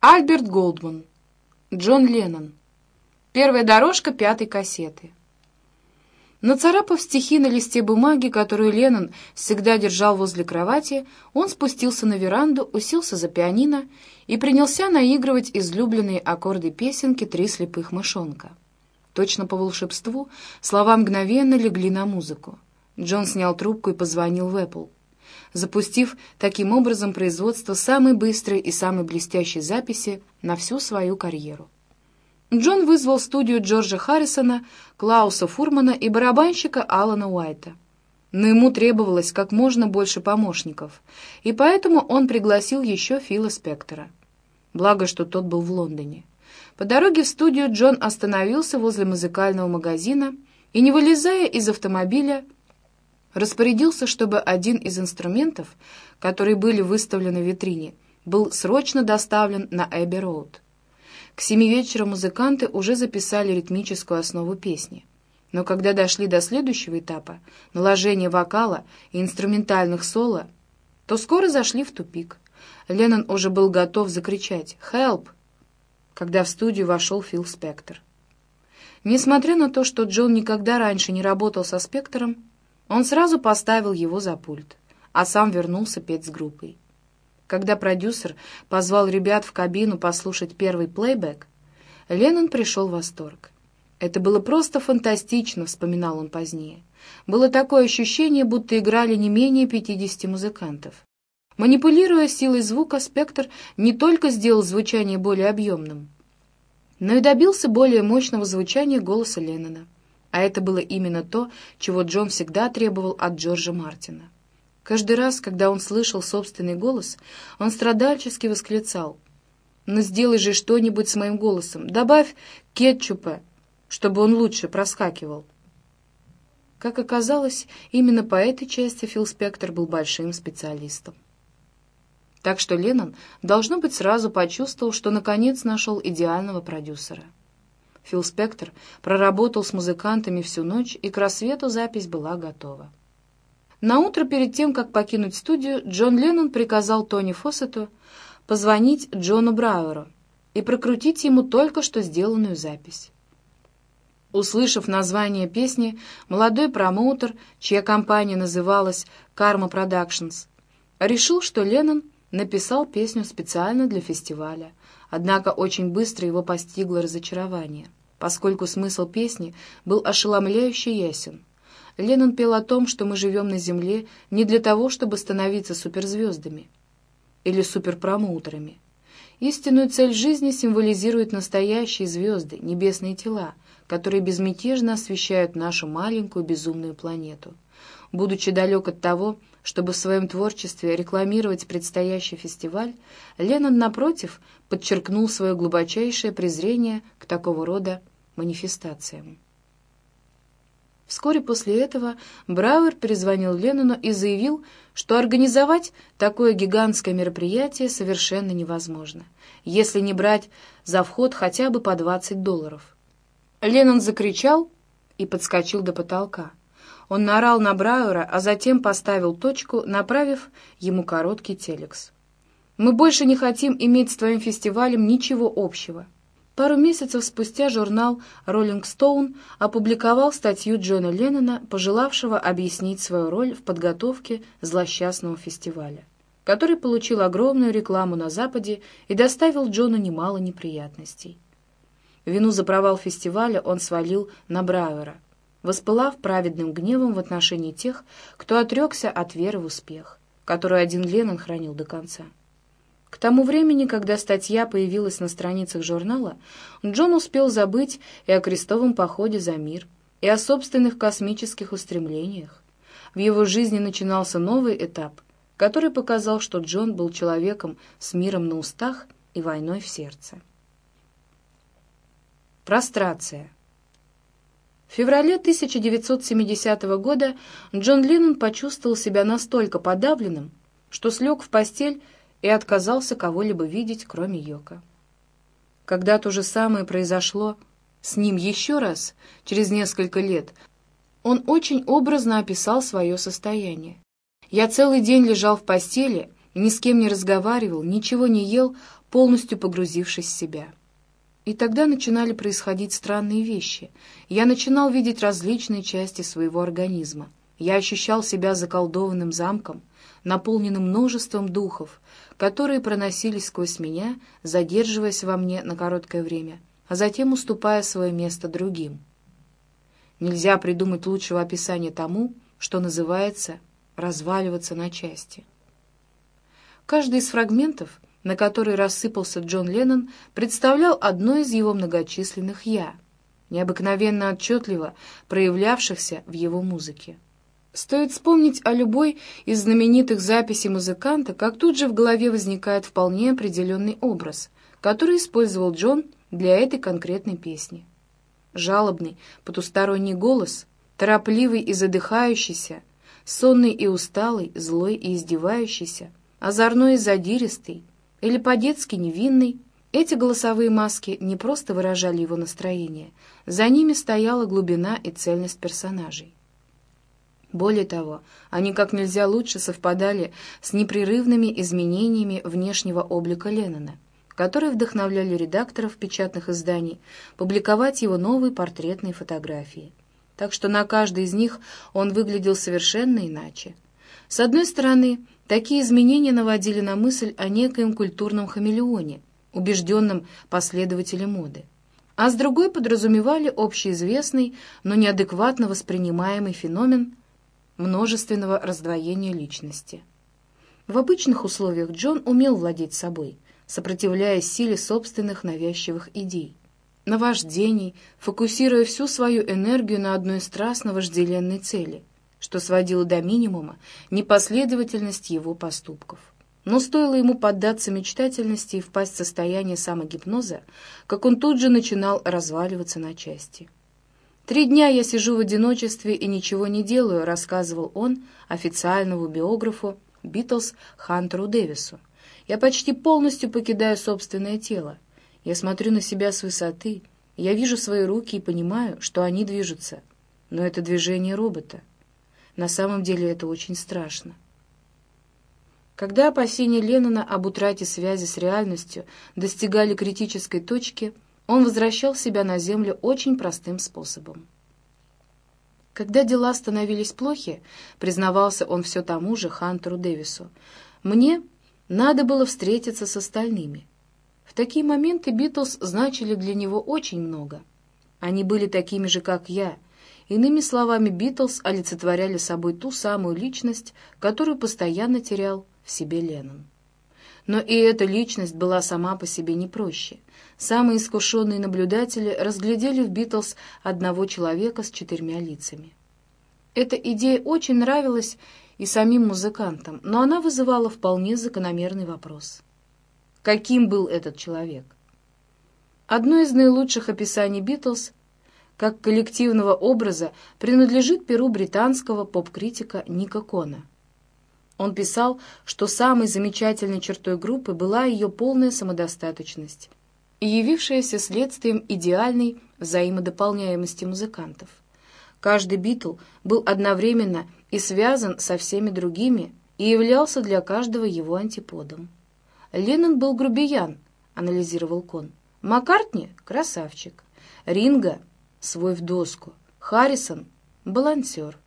Альберт Голдман. Джон Леннон. Первая дорожка пятой кассеты. Нацарапав стихи на листе бумаги, которую Леннон всегда держал возле кровати, он спустился на веранду, уселся за пианино и принялся наигрывать излюбленные аккорды песенки «Три слепых мышонка». Точно по волшебству слова мгновенно легли на музыку. Джон снял трубку и позвонил в Apple запустив таким образом производство самой быстрой и самой блестящей записи на всю свою карьеру. Джон вызвал студию Джорджа Харрисона, Клауса Фурмана и барабанщика Алана Уайта. Но ему требовалось как можно больше помощников, и поэтому он пригласил еще Фила Спектора. Благо, что тот был в Лондоне. По дороге в студию Джон остановился возле музыкального магазина и, не вылезая из автомобиля, распорядился, чтобы один из инструментов, которые были выставлены в витрине, был срочно доставлен на Эбби-Роуд. К семи вечера музыканты уже записали ритмическую основу песни. Но когда дошли до следующего этапа, наложения вокала и инструментальных соло, то скоро зашли в тупик. Леннон уже был готов закричать «Help!», когда в студию вошел Фил Спектор. Несмотря на то, что Джон никогда раньше не работал со Спектором, он сразу поставил его за пульт, а сам вернулся петь с группой. Когда продюсер позвал ребят в кабину послушать первый плейбэк, Леннон пришел в восторг. «Это было просто фантастично», — вспоминал он позднее. «Было такое ощущение, будто играли не менее 50 музыкантов». Манипулируя силой звука, спектр не только сделал звучание более объемным, но и добился более мощного звучания голоса Леннона. А это было именно то, чего Джон всегда требовал от Джорджа Мартина. Каждый раз, когда он слышал собственный голос, он страдальчески восклицал. «Ну сделай же что-нибудь с моим голосом, добавь кетчупа, чтобы он лучше проскакивал». Как оказалось, именно по этой части Фил Спектор был большим специалистом. Так что Леннон, должно быть, сразу почувствовал, что наконец нашел идеального продюсера. Фил Спектор проработал с музыкантами всю ночь, и к рассвету запись была готова. На утро перед тем, как покинуть студию, Джон Леннон приказал Тони Фоссету позвонить Джону Брауэру и прокрутить ему только что сделанную запись. Услышав название песни, молодой промоутер, чья компания называлась «Karma Productions», решил, что Леннон написал песню специально для фестиваля, однако очень быстро его постигло разочарование поскольку смысл песни был ошеломляюще ясен. Леннон пел о том, что мы живем на Земле не для того, чтобы становиться суперзвездами или суперпромоутерами. Истинную цель жизни символизируют настоящие звезды, небесные тела, которые безмятежно освещают нашу маленькую безумную планету. Будучи далек от того, чтобы в своем творчестве рекламировать предстоящий фестиваль, Леннон, напротив, подчеркнул свое глубочайшее презрение к такого рода манифестациям. Вскоре после этого Брауэр перезвонил Леннону и заявил, что организовать такое гигантское мероприятие совершенно невозможно, если не брать за вход хотя бы по 20 долларов. Леннон закричал и подскочил до потолка. Он наорал на Брауэра, а затем поставил точку, направив ему короткий телекс. «Мы больше не хотим иметь с твоим фестивалем ничего общего». Пару месяцев спустя журнал «Роллинг Стоун» опубликовал статью Джона Леннона, пожелавшего объяснить свою роль в подготовке злосчастного фестиваля, который получил огромную рекламу на Западе и доставил Джону немало неприятностей. Вину за провал фестиваля он свалил на Брауэра, воспылав праведным гневом в отношении тех, кто отрекся от веры в успех, которую один Леннон хранил до конца. К тому времени, когда статья появилась на страницах журнала, Джон успел забыть и о крестовом походе за мир, и о собственных космических устремлениях. В его жизни начинался новый этап, который показал, что Джон был человеком с миром на устах и войной в сердце. Прострация. В феврале 1970 года Джон Леннон почувствовал себя настолько подавленным, что слег в постель и отказался кого-либо видеть, кроме Йока. Когда то же самое произошло с ним еще раз, через несколько лет, он очень образно описал свое состояние. «Я целый день лежал в постели, ни с кем не разговаривал, ничего не ел, полностью погрузившись в себя. И тогда начинали происходить странные вещи. Я начинал видеть различные части своего организма. Я ощущал себя заколдованным замком, наполненным множеством духов, которые проносились сквозь меня, задерживаясь во мне на короткое время, а затем уступая свое место другим. Нельзя придумать лучшего описания тому, что называется «разваливаться на части». Каждый из фрагментов, на который рассыпался Джон Леннон, представлял одно из его многочисленных «я», необыкновенно отчетливо проявлявшихся в его музыке. Стоит вспомнить о любой из знаменитых записей музыканта, как тут же в голове возникает вполне определенный образ, который использовал Джон для этой конкретной песни жалобный, потусторонний голос, торопливый и задыхающийся, сонный и усталый, злой и издевающийся, озорной и задиристый, или по-детски невинный, эти голосовые маски не просто выражали его настроение, за ними стояла глубина и цельность персонажей. Более того, они как нельзя лучше совпадали с непрерывными изменениями внешнего облика Леннона — которые вдохновляли редакторов печатных изданий публиковать его новые портретные фотографии. Так что на каждой из них он выглядел совершенно иначе. С одной стороны, такие изменения наводили на мысль о некоем культурном хамелеоне, убежденном последователе моды, а с другой подразумевали общеизвестный, но неадекватно воспринимаемый феномен множественного раздвоения личности. В обычных условиях Джон умел владеть собой – сопротивляясь силе собственных навязчивых идей, наваждений, фокусируя всю свою энергию на одной страстно вожделенной цели, что сводило до минимума непоследовательность его поступков. Но стоило ему поддаться мечтательности и впасть в состояние самогипноза, как он тут же начинал разваливаться на части. «Три дня я сижу в одиночестве и ничего не делаю», рассказывал он официальному биографу Битлз Хантеру Дэвису. Я почти полностью покидаю собственное тело. Я смотрю на себя с высоты, я вижу свои руки и понимаю, что они движутся. Но это движение робота. На самом деле это очень страшно. Когда опасения Леннона об утрате связи с реальностью достигали критической точки, он возвращал себя на Землю очень простым способом. Когда дела становились плохи, признавался он все тому же Хантеру Дэвису, «Мне надо было встретиться с остальными. В такие моменты Битлз значили для него очень много. Они были такими же, как я. Иными словами, Битлз олицетворяли собой ту самую личность, которую постоянно терял в себе Леннон. Но и эта личность была сама по себе не проще. Самые искушенные наблюдатели разглядели в Битлз одного человека с четырьмя лицами. Эта идея очень нравилась и самим музыкантам, но она вызывала вполне закономерный вопрос. Каким был этот человек? Одно из наилучших описаний «Битлз» как коллективного образа принадлежит перу британского поп-критика Ника Кона. Он писал, что самой замечательной чертой группы была ее полная самодостаточность, явившаяся следствием идеальной взаимодополняемости музыкантов. Каждый Битл был одновременно и связан со всеми другими и являлся для каждого его антиподом. Леннон был грубиян, анализировал Кон. Маккартни — красавчик. Ринга — свой в доску. Харрисон — балансер.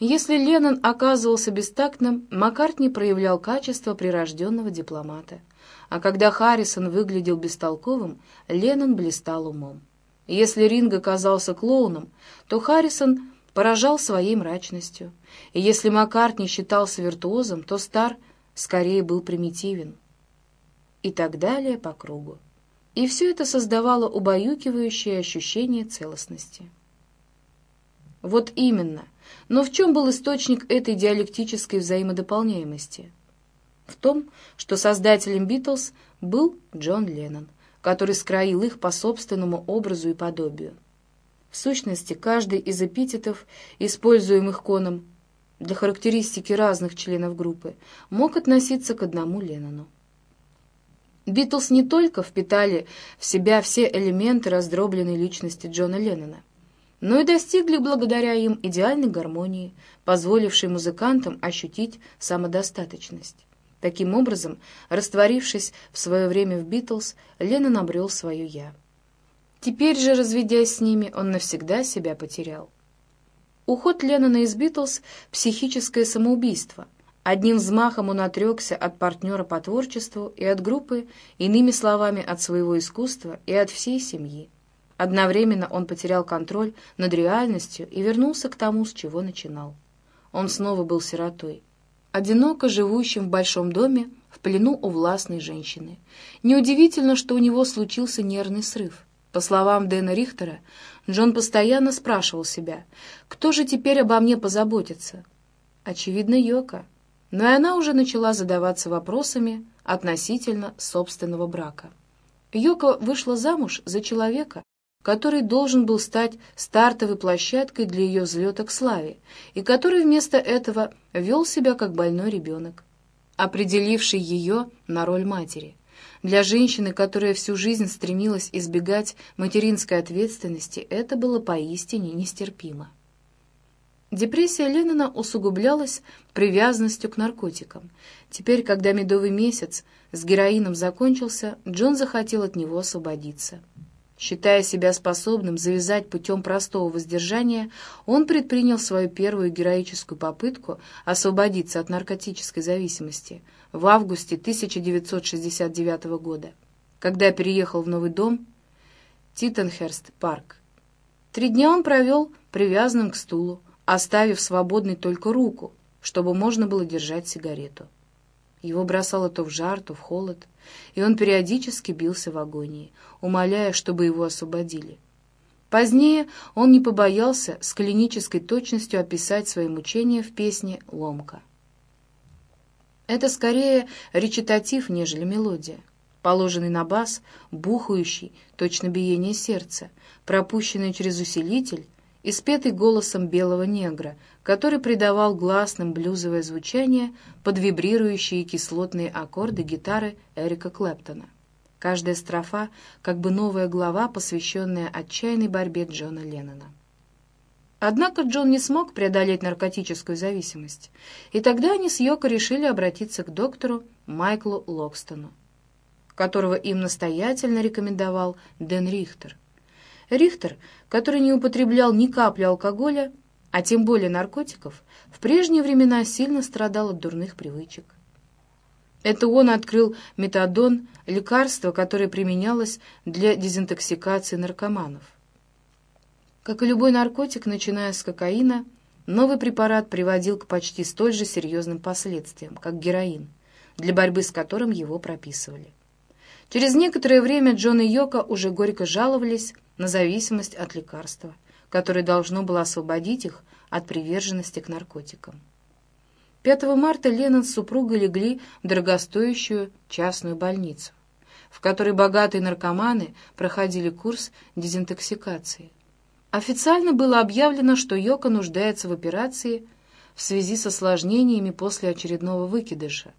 Если Леннон оказывался бестактным, Маккартни проявлял качество прирожденного дипломата. А когда Харрисон выглядел бестолковым, Леннон блистал умом. Если Ринга казался клоуном, то Харрисон поражал своей мрачностью. И если Маккартни считался виртуозом, то Стар скорее был примитивен. И так далее по кругу. И все это создавало убаюкивающее ощущение целостности. Вот именно. Но в чем был источник этой диалектической взаимодополняемости? В том, что создателем «Битлз» был Джон Леннон который скроил их по собственному образу и подобию. В сущности, каждый из эпитетов, используемых Коном для характеристики разных членов группы, мог относиться к одному Леннону. Битлз не только впитали в себя все элементы раздробленной личности Джона Леннона, но и достигли благодаря им идеальной гармонии, позволившей музыкантам ощутить самодостаточность. Таким образом, растворившись в свое время в «Битлз», Леннон обрел свое «я». Теперь же, разведясь с ними, он навсегда себя потерял. Уход Леннона из «Битлз» — психическое самоубийство. Одним взмахом он отрекся от партнера по творчеству и от группы, иными словами, от своего искусства и от всей семьи. Одновременно он потерял контроль над реальностью и вернулся к тому, с чего начинал. Он снова был сиротой одиноко живущим в большом доме в плену у властной женщины. Неудивительно, что у него случился нервный срыв. По словам Дэна Рихтера, Джон постоянно спрашивал себя, кто же теперь обо мне позаботится? Очевидно, Йока. Но и она уже начала задаваться вопросами относительно собственного брака. Йока вышла замуж за человека, который должен был стать стартовой площадкой для ее взлета к славе, и который вместо этого вел себя как больной ребенок, определивший ее на роль матери. Для женщины, которая всю жизнь стремилась избегать материнской ответственности, это было поистине нестерпимо. Депрессия Леннона усугублялась привязанностью к наркотикам. Теперь, когда медовый месяц с героином закончился, Джон захотел от него освободиться. Считая себя способным завязать путем простого воздержания, он предпринял свою первую героическую попытку освободиться от наркотической зависимости в августе 1969 года, когда переехал в новый дом Титенхерст-парк. Три дня он провел привязанным к стулу, оставив свободной только руку, чтобы можно было держать сигарету. Его бросало то в жар, то в холод, и он периодически бился в агонии, умоляя, чтобы его освободили. Позднее он не побоялся с клинической точностью описать свои мучения в песне «Ломка». Это скорее речитатив, нежели мелодия, положенный на бас, бухающий, точно биение сердца, пропущенный через усилитель и спетый голосом белого негра, который придавал гласным блюзовое звучание под вибрирующие кислотные аккорды гитары Эрика Клэптона. Каждая строфа как бы новая глава, посвященная отчаянной борьбе Джона Леннона. Однако Джон не смог преодолеть наркотическую зависимость, и тогда они с Йоко решили обратиться к доктору Майклу Локстону, которого им настоятельно рекомендовал Дэн Рихтер. Рихтер, который не употреблял ни капли алкоголя, а тем более наркотиков, в прежние времена сильно страдал от дурных привычек. Это он открыл метадон, лекарство, которое применялось для дезинтоксикации наркоманов. Как и любой наркотик, начиная с кокаина, новый препарат приводил к почти столь же серьезным последствиям, как героин, для борьбы с которым его прописывали. Через некоторое время Джон и Йока уже горько жаловались на зависимость от лекарства, которое должно было освободить их от приверженности к наркотикам. 5 марта Леннон с супругой легли в дорогостоящую частную больницу, в которой богатые наркоманы проходили курс дезинтоксикации. Официально было объявлено, что Йока нуждается в операции в связи с осложнениями после очередного выкидыша.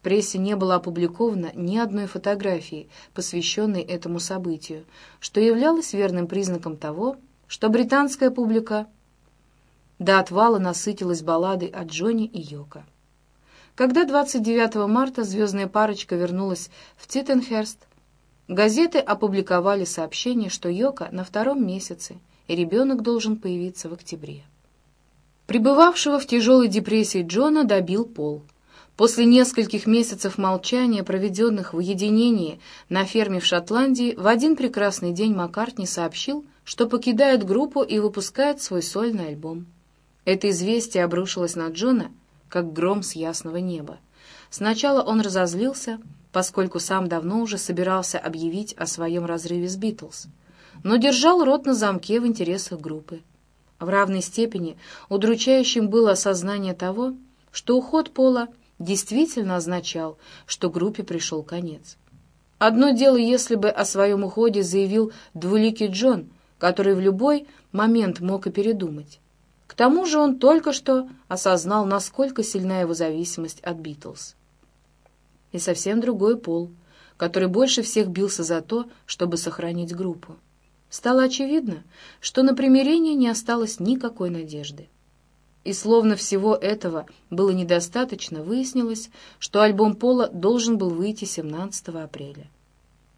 В прессе не было опубликовано ни одной фотографии, посвященной этому событию, что являлось верным признаком того, что британская публика до отвала насытилась балладой о Джонни и Йоко. Когда 29 марта звездная парочка вернулась в Титтенхерст, газеты опубликовали сообщение, что Йока на втором месяце, и ребенок должен появиться в октябре. Пребывавшего в тяжелой депрессии Джона добил пол — После нескольких месяцев молчания, проведенных в уединении на ферме в Шотландии, в один прекрасный день Маккартни сообщил, что покидает группу и выпускает свой сольный альбом. Это известие обрушилось на Джона, как гром с ясного неба. Сначала он разозлился, поскольку сам давно уже собирался объявить о своем разрыве с «Битлз», но держал рот на замке в интересах группы. В равной степени удручающим было осознание того, что уход Пола — действительно означал, что группе пришел конец. Одно дело, если бы о своем уходе заявил двуликий Джон, который в любой момент мог и передумать. К тому же он только что осознал, насколько сильна его зависимость от Битлз. И совсем другой Пол, который больше всех бился за то, чтобы сохранить группу. Стало очевидно, что на примирение не осталось никакой надежды. И словно всего этого было недостаточно, выяснилось, что альбом Пола должен был выйти 17 апреля.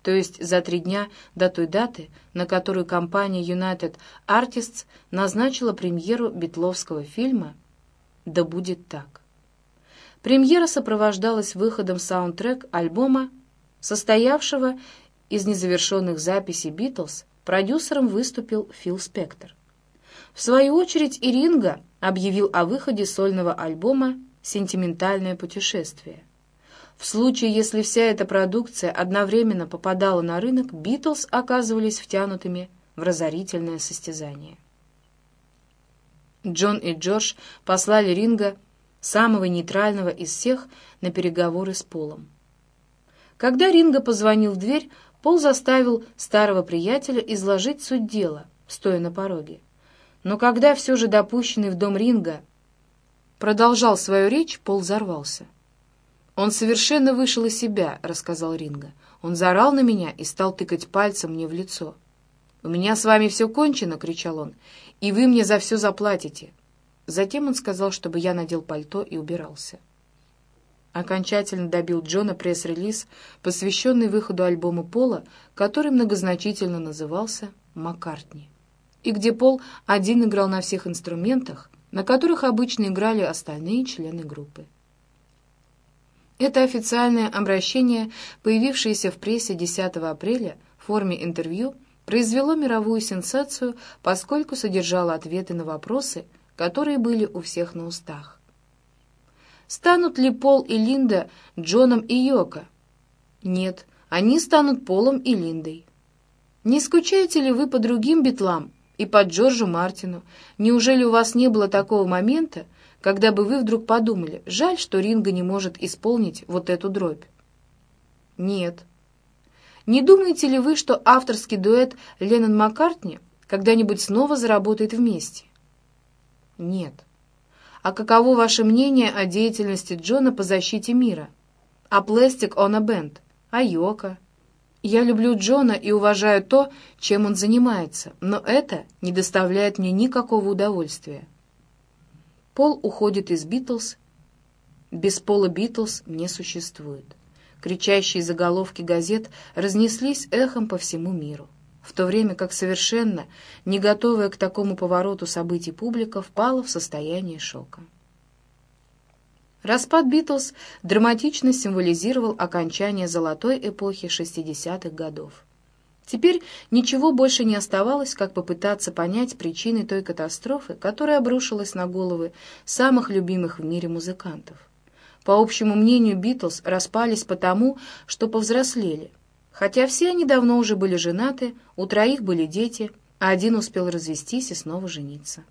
То есть за три дня до той даты, на которую компания United Artists назначила премьеру битловского фильма «Да будет так». Премьера сопровождалась выходом саундтрек альбома, состоявшего из незавершенных записей «Битлз», продюсером выступил Фил Спектор. В свою очередь Иринга объявил о выходе сольного альбома «Сентиментальное путешествие». В случае, если вся эта продукция одновременно попадала на рынок, Битлз оказывались втянутыми в разорительное состязание. Джон и Джордж послали Ринга, самого нейтрального из всех, на переговоры с Полом. Когда Ринга позвонил в дверь, Пол заставил старого приятеля изложить суть дела, стоя на пороге. Но когда все же допущенный в дом Ринга продолжал свою речь, Пол взорвался. «Он совершенно вышел из себя», — рассказал Ринга. «Он заорал на меня и стал тыкать пальцем мне в лицо». «У меня с вами все кончено», — кричал он, — «и вы мне за все заплатите». Затем он сказал, чтобы я надел пальто и убирался. Окончательно добил Джона пресс-релиз, посвященный выходу альбома Пола, который многозначительно назывался «Маккартни» и где Пол один играл на всех инструментах, на которых обычно играли остальные члены группы. Это официальное обращение, появившееся в прессе 10 апреля в форме интервью, произвело мировую сенсацию, поскольку содержало ответы на вопросы, которые были у всех на устах. Станут ли Пол и Линда Джоном и Йоко? Нет, они станут Полом и Линдой. Не скучаете ли вы по другим битлам, и под Джорджу Мартину. Неужели у вас не было такого момента, когда бы вы вдруг подумали, жаль, что Ринга не может исполнить вот эту дробь? Нет. Не думаете ли вы, что авторский дуэт Леннон-Маккартни когда-нибудь снова заработает вместе? Нет. А каково ваше мнение о деятельности Джона по защите мира? О Plastic on a Band? О Йоко? Я люблю Джона и уважаю то, чем он занимается, но это не доставляет мне никакого удовольствия. Пол уходит из Битлз. Без Пола Битлз не существует. Кричащие заголовки газет разнеслись эхом по всему миру, в то время как совершенно не готовая к такому повороту событий публика впала в состояние шока. Распад Битлз драматично символизировал окончание золотой эпохи 60-х годов. Теперь ничего больше не оставалось, как попытаться понять причины той катастрофы, которая обрушилась на головы самых любимых в мире музыкантов. По общему мнению, Битлз распались потому, что повзрослели. Хотя все они давно уже были женаты, у троих были дети, а один успел развестись и снова жениться.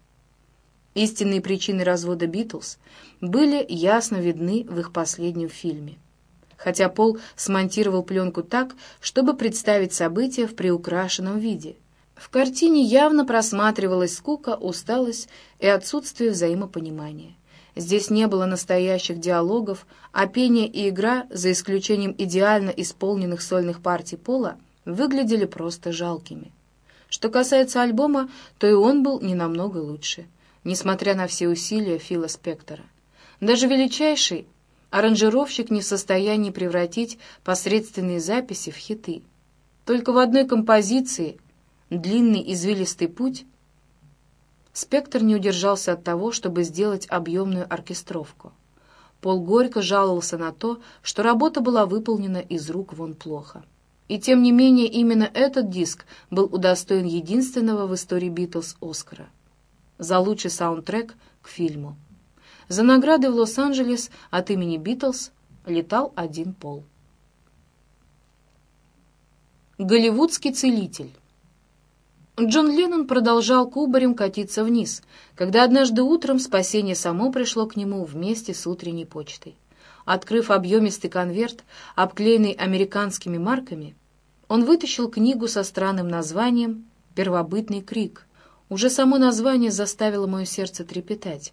Истинные причины развода Битлз были ясно видны в их последнем фильме. Хотя Пол смонтировал пленку так, чтобы представить события в приукрашенном виде. В картине явно просматривалась скука, усталость и отсутствие взаимопонимания. Здесь не было настоящих диалогов, а пение и игра, за исключением идеально исполненных сольных партий Пола, выглядели просто жалкими. Что касается альбома, то и он был не намного лучше — несмотря на все усилия Фила Спектора. Даже величайший аранжировщик не в состоянии превратить посредственные записи в хиты. Только в одной композиции «Длинный извилистый путь» Спектр не удержался от того, чтобы сделать объемную оркестровку. Пол горько жаловался на то, что работа была выполнена из рук вон плохо. И тем не менее именно этот диск был удостоен единственного в истории Битлз Оскара — за лучший саундтрек к фильму. За награды в Лос-Анджелес от имени Битлз летал один пол. Голливудский целитель Джон Леннон продолжал кубарем катиться вниз, когда однажды утром спасение само пришло к нему вместе с утренней почтой. Открыв объемистый конверт, обклеенный американскими марками, он вытащил книгу со странным названием «Первобытный крик», уже само название заставило мое сердце трепетать,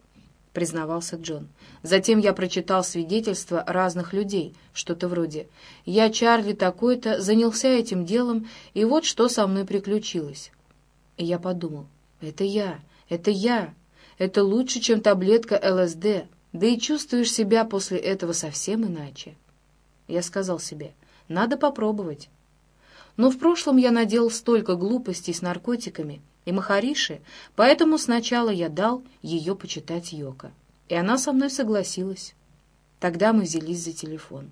признавался Джон. Затем я прочитал свидетельства разных людей, что-то вроде «Я, Чарли такой-то, занялся этим делом, и вот что со мной приключилось». И я подумал «Это я, это я, Это лучше, чем таблетка ЛСД, да и чувствуешь себя после этого совсем иначе. Я сказал себе, надо попробовать. Но в прошлом я наделал столько глупостей с наркотиками и махариши, поэтому сначала я дал ее почитать Йока. И она со мной согласилась. Тогда мы взялись за телефон.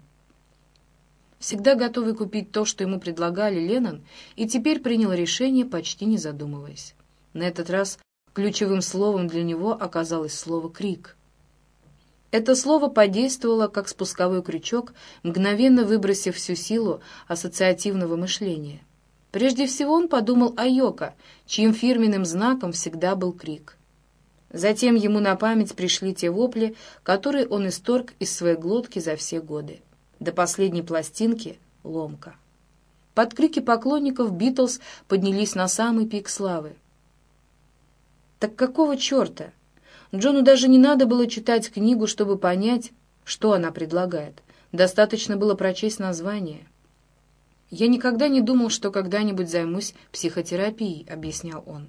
Всегда готовый купить то, что ему предлагали Леннон, и теперь принял решение, почти не задумываясь. На этот раз ключевым словом для него оказалось слово «крик». Это слово подействовало как спусковой крючок, мгновенно выбросив всю силу ассоциативного мышления. Прежде всего он подумал о Йоко, чьим фирменным знаком всегда был крик. Затем ему на память пришли те вопли, которые он исторг из своей глотки за все годы. До последней пластинки — ломка. Под крики поклонников Битлз поднялись на самый пик славы. Так какого черта? Джону даже не надо было читать книгу, чтобы понять, что она предлагает. Достаточно было прочесть название. «Я никогда не думал, что когда-нибудь займусь психотерапией», — объяснял он,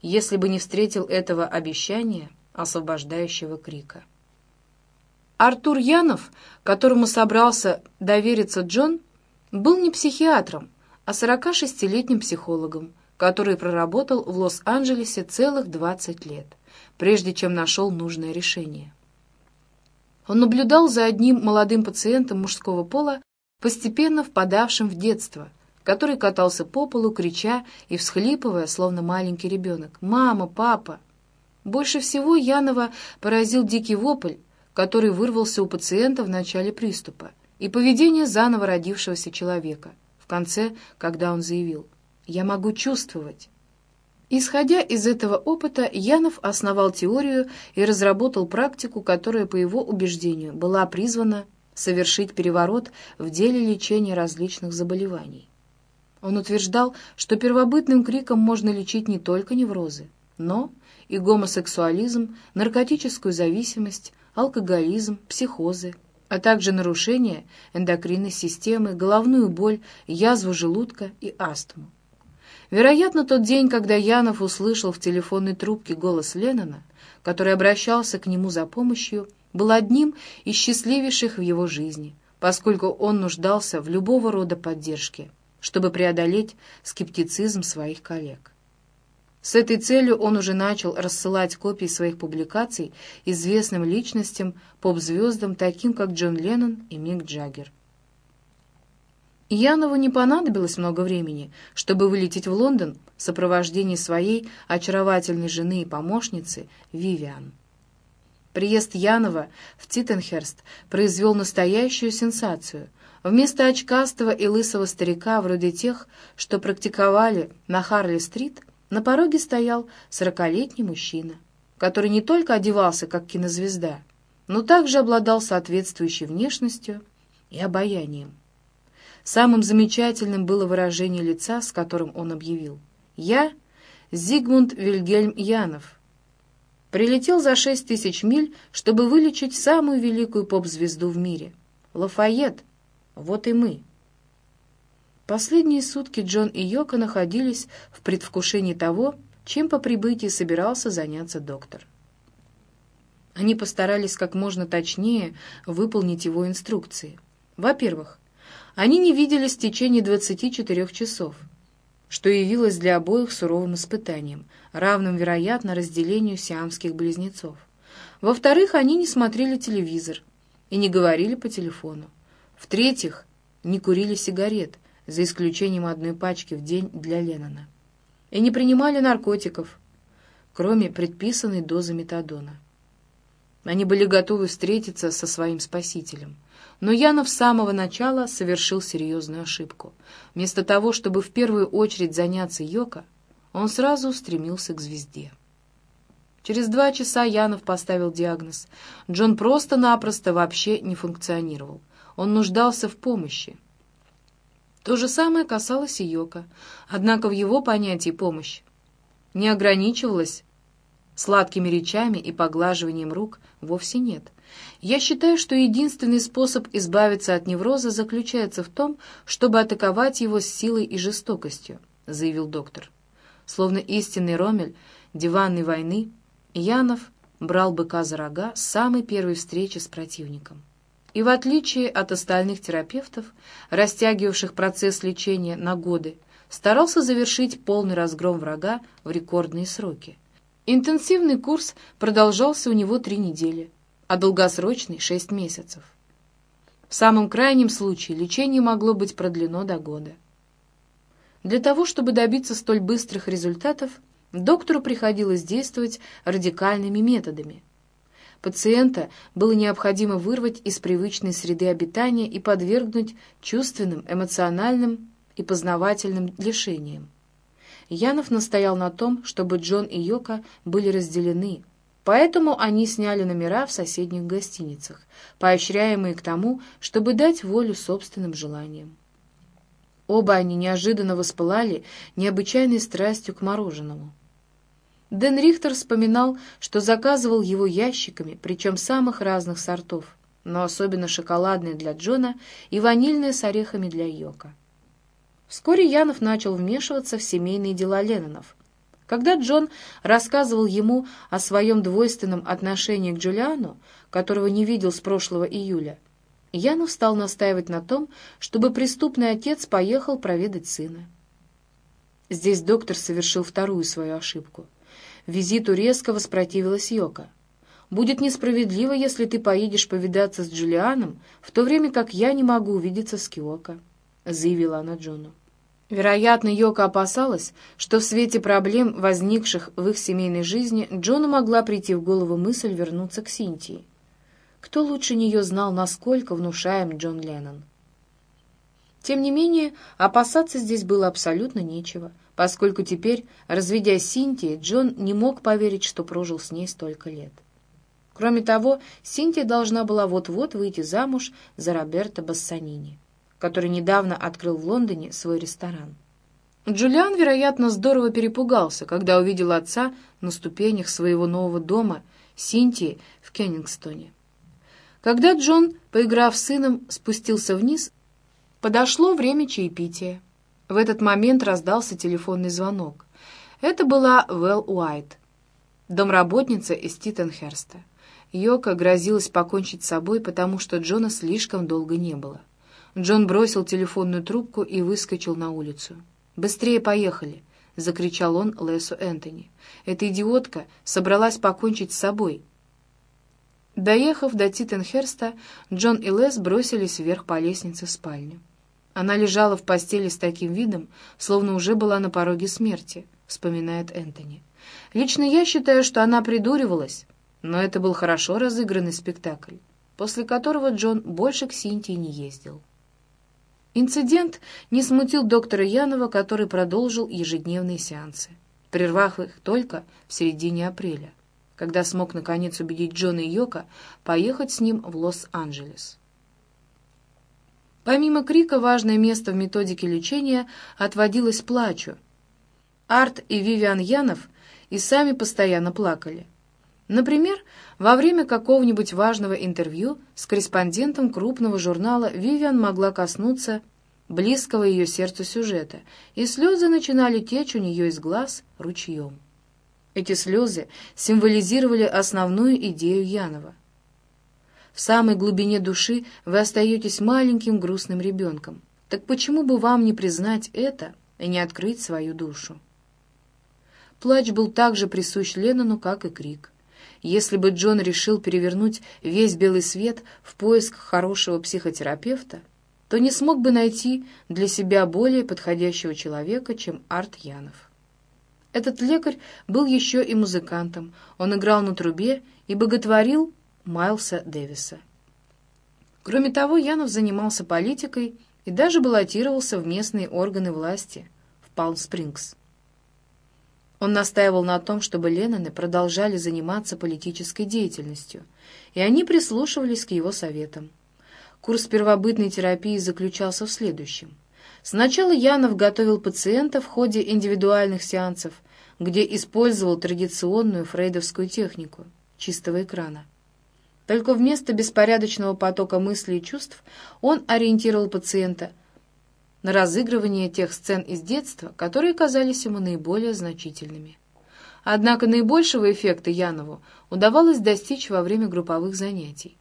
«если бы не встретил этого обещания, освобождающего крика». Артур Янов, которому собрался довериться Джон, был не психиатром, а 46-летним психологом, который проработал в Лос-Анджелесе целых 20 лет, прежде чем нашел нужное решение. Он наблюдал за одним молодым пациентом мужского пола, постепенно впадавшим в детство, который катался по полу, крича и всхлипывая, словно маленький ребенок. «Мама! Папа!» Больше всего Янова поразил дикий вопль, который вырвался у пациента в начале приступа, и поведение заново родившегося человека, в конце, когда он заявил «Я могу чувствовать». Исходя из этого опыта, Янов основал теорию и разработал практику, которая, по его убеждению, была призвана совершить переворот в деле лечения различных заболеваний. Он утверждал, что первобытным криком можно лечить не только неврозы, но и гомосексуализм, наркотическую зависимость, алкоголизм, психозы, а также нарушения эндокринной системы, головную боль, язву желудка и астму. Вероятно, тот день, когда Янов услышал в телефонной трубке голос Леннона, который обращался к нему за помощью, был одним из счастливейших в его жизни, поскольку он нуждался в любого рода поддержке, чтобы преодолеть скептицизм своих коллег. С этой целью он уже начал рассылать копии своих публикаций известным личностям, поп-звездам, таким как Джон Леннон и Мик Джаггер. Янову не понадобилось много времени, чтобы вылететь в Лондон в сопровождении своей очаровательной жены и помощницы Вивиан. Приезд Янова в Титтенхерст произвел настоящую сенсацию. Вместо очкастого и лысого старика, вроде тех, что практиковали на Харли-стрит, на пороге стоял сорокалетний мужчина, который не только одевался как кинозвезда, но также обладал соответствующей внешностью и обаянием. Самым замечательным было выражение лица, с которым он объявил. «Я Зигмунд Вильгельм Янов. Прилетел за шесть тысяч миль, чтобы вылечить самую великую поп-звезду в мире. Лафайет. Вот и мы». Последние сутки Джон и Йока находились в предвкушении того, чем по прибытии собирался заняться доктор. Они постарались как можно точнее выполнить его инструкции. Во-первых, они не виделись в течение 24 часов, что явилось для обоих суровым испытанием, равным, вероятно, разделению сиамских близнецов. Во-вторых, они не смотрели телевизор и не говорили по телефону. В-третьих, не курили сигарет, за исключением одной пачки в день для Леннона, и не принимали наркотиков, кроме предписанной дозы метадона. Они были готовы встретиться со своим спасителем. Но Янов с самого начала совершил серьезную ошибку. Вместо того, чтобы в первую очередь заняться Йоко, он сразу устремился к звезде. Через два часа Янов поставил диагноз. Джон просто-напросто вообще не функционировал. Он нуждался в помощи. То же самое касалось и Йока. Однако в его понятии помощь не ограничивалась сладкими речами и поглаживанием рук, вовсе нет. Я считаю, что единственный способ избавиться от невроза заключается в том, чтобы атаковать его с силой и жестокостью, заявил доктор. Словно истинный Ромель диванной войны, Янов брал быка за рога с самой первой встречи с противником. И в отличие от остальных терапевтов, растягивавших процесс лечения на годы, старался завершить полный разгром врага в рекордные сроки. Интенсивный курс продолжался у него три недели, а долгосрочный — шесть месяцев. В самом крайнем случае лечение могло быть продлено до года. Для того, чтобы добиться столь быстрых результатов, доктору приходилось действовать радикальными методами. Пациента было необходимо вырвать из привычной среды обитания и подвергнуть чувственным, эмоциональным и познавательным лишениям. Янов настоял на том, чтобы Джон и Йока были разделены, поэтому они сняли номера в соседних гостиницах, поощряемые к тому, чтобы дать волю собственным желаниям. Оба они неожиданно воспылали необычайной страстью к мороженому. Дэн Рихтер вспоминал, что заказывал его ящиками, причем самых разных сортов, но особенно шоколадные для Джона и ванильные с орехами для Йока. Вскоре Янов начал вмешиваться в семейные дела Леннонов. Когда Джон рассказывал ему о своем двойственном отношении к Джулиану, которого не видел с прошлого июля, Янов стал настаивать на том, чтобы преступный отец поехал проведать сына. Здесь доктор совершил вторую свою ошибку. Визиту резко воспротивилась Йока. «Будет несправедливо, если ты поедешь повидаться с Джулианом, в то время как я не могу увидеться с Киоко», — заявила она Джону. Вероятно, Йока опасалась, что в свете проблем, возникших в их семейной жизни, Джону могла прийти в голову мысль вернуться к Синтии. Кто лучше нее знал, насколько внушаем Джон Леннон? Тем не менее, опасаться здесь было абсолютно нечего, поскольку теперь, разведясь с Синтией, Джон не мог поверить, что прожил с ней столько лет. Кроме того, Синтия должна была вот-вот выйти замуж за Роберто Бассанини который недавно открыл в Лондоне свой ресторан. Джулиан, вероятно, здорово перепугался, когда увидел отца на ступенях своего нового дома Синтии в Кеннингстоне. Когда Джон, поиграв с сыном, спустился вниз, подошло время чаепития. В этот момент раздался телефонный звонок. Это была Вэл Уайт, домработница из Титтенхерста. Йока грозилась покончить с собой, потому что Джона слишком долго не было. Джон бросил телефонную трубку и выскочил на улицу. «Быстрее поехали!» — закричал он Лесу Энтони. «Эта идиотка собралась покончить с собой». Доехав до Титтенхерста, Джон и Лес бросились вверх по лестнице в спальню. Она лежала в постели с таким видом, словно уже была на пороге смерти, вспоминает Энтони. Лично я считаю, что она придуривалась, но это был хорошо разыгранный спектакль, после которого Джон больше к Синтии не ездил. Инцидент не смутил доктора Янова, который продолжил ежедневные сеансы, прервав их только в середине апреля, когда смог наконец убедить Джона Йока поехать с ним в Лос-Анджелес. Помимо крика, важное место в методике лечения отводилось плачу. Арт и Вивиан Янов и сами постоянно плакали. Например, во время какого-нибудь важного интервью с корреспондентом крупного журнала Вивиан могла коснуться близкого ее сердцу сюжета, и слезы начинали течь у нее из глаз ручьем. Эти слезы символизировали основную идею Янова. В самой глубине души вы остаетесь маленьким грустным ребенком. Так почему бы вам не признать это и не открыть свою душу? Плач был так же присущ Леннону, как и крик. Если бы Джон решил перевернуть весь белый свет в поисках хорошего психотерапевта, то не смог бы найти для себя более подходящего человека, чем Арт Янов. Этот лекарь был еще и музыкантом. Он играл на трубе и боготворил Майлса Дэвиса. Кроме того, Янов занимался политикой и даже баллотировался в местные органы власти в Палм-Спрингс. Он настаивал на том, чтобы Ленноны продолжали заниматься политической деятельностью, и они прислушивались к его советам. Курс первобытной терапии заключался в следующем. Сначала Янов готовил пациента в ходе индивидуальных сеансов, где использовал традиционную фрейдовскую технику чистого экрана. Только вместо беспорядочного потока мыслей и чувств он ориентировал пациента на разыгрывание тех сцен из детства, которые казались ему наиболее значительными. Однако наибольшего эффекта Янову удавалось достичь во время групповых занятий.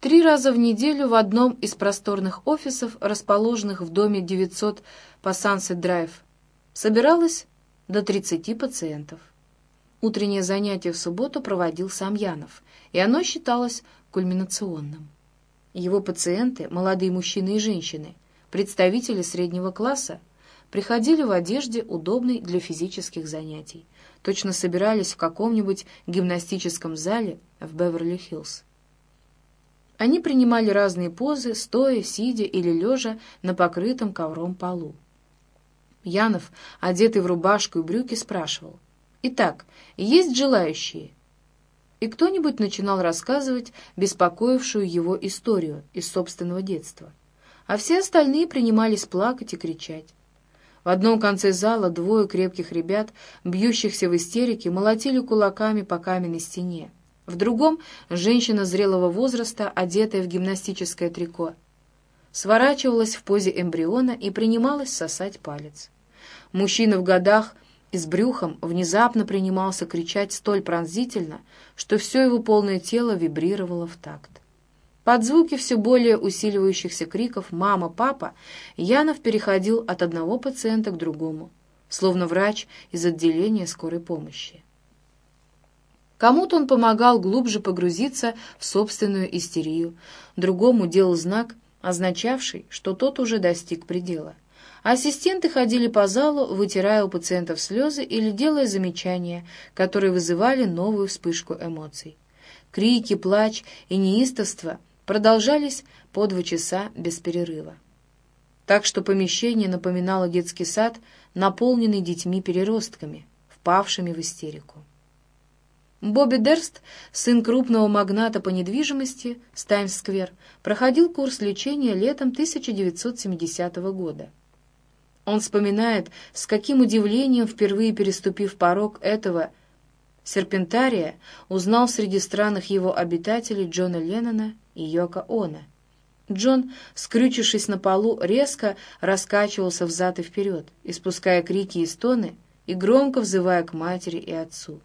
Три раза в неделю в одном из просторных офисов, расположенных в доме 900 по Сансет-Драйв, собиралось до 30 пациентов. Утреннее занятие в субботу проводил сам Янов, и оно считалось кульминационным. Его пациенты, молодые мужчины и женщины, представители среднего класса, приходили в одежде, удобной для физических занятий, точно собирались в каком-нибудь гимнастическом зале в Беверли-Хиллз. Они принимали разные позы, стоя, сидя или лежа на покрытом ковром полу. Янов, одетый в рубашку и брюки, спрашивал. «Итак, есть желающие?» И кто-нибудь начинал рассказывать беспокоившую его историю из собственного детства. А все остальные принимались плакать и кричать. В одном конце зала двое крепких ребят, бьющихся в истерике, молотили кулаками по каменной стене. В другом — женщина зрелого возраста, одетая в гимнастическое трико. Сворачивалась в позе эмбриона и принималась сосать палец. Мужчина в годах и с брюхом внезапно принимался кричать столь пронзительно, что все его полное тело вибрировало в такт. Под звуки все более усиливающихся криков «мама», «папа» Янов переходил от одного пациента к другому, словно врач из отделения скорой помощи. Кому-то он помогал глубже погрузиться в собственную истерию, другому делал знак, означавший, что тот уже достиг предела. Ассистенты ходили по залу, вытирая у пациентов слезы или делая замечания, которые вызывали новую вспышку эмоций. Крики, плач и неистовство продолжались по два часа без перерыва. Так что помещение напоминало детский сад, наполненный детьми-переростками, впавшими в истерику. Бобби Дерст, сын крупного магната по недвижимости с Таймс-сквер, проходил курс лечения летом 1970 года. Он вспоминает, с каким удивлением, впервые переступив порог этого серпентария, узнал среди странных его обитателей Джона Леннона и Йока Она. Джон, скрючившись на полу, резко раскачивался взад и вперед, испуская крики и стоны и громко взывая к матери и отцу.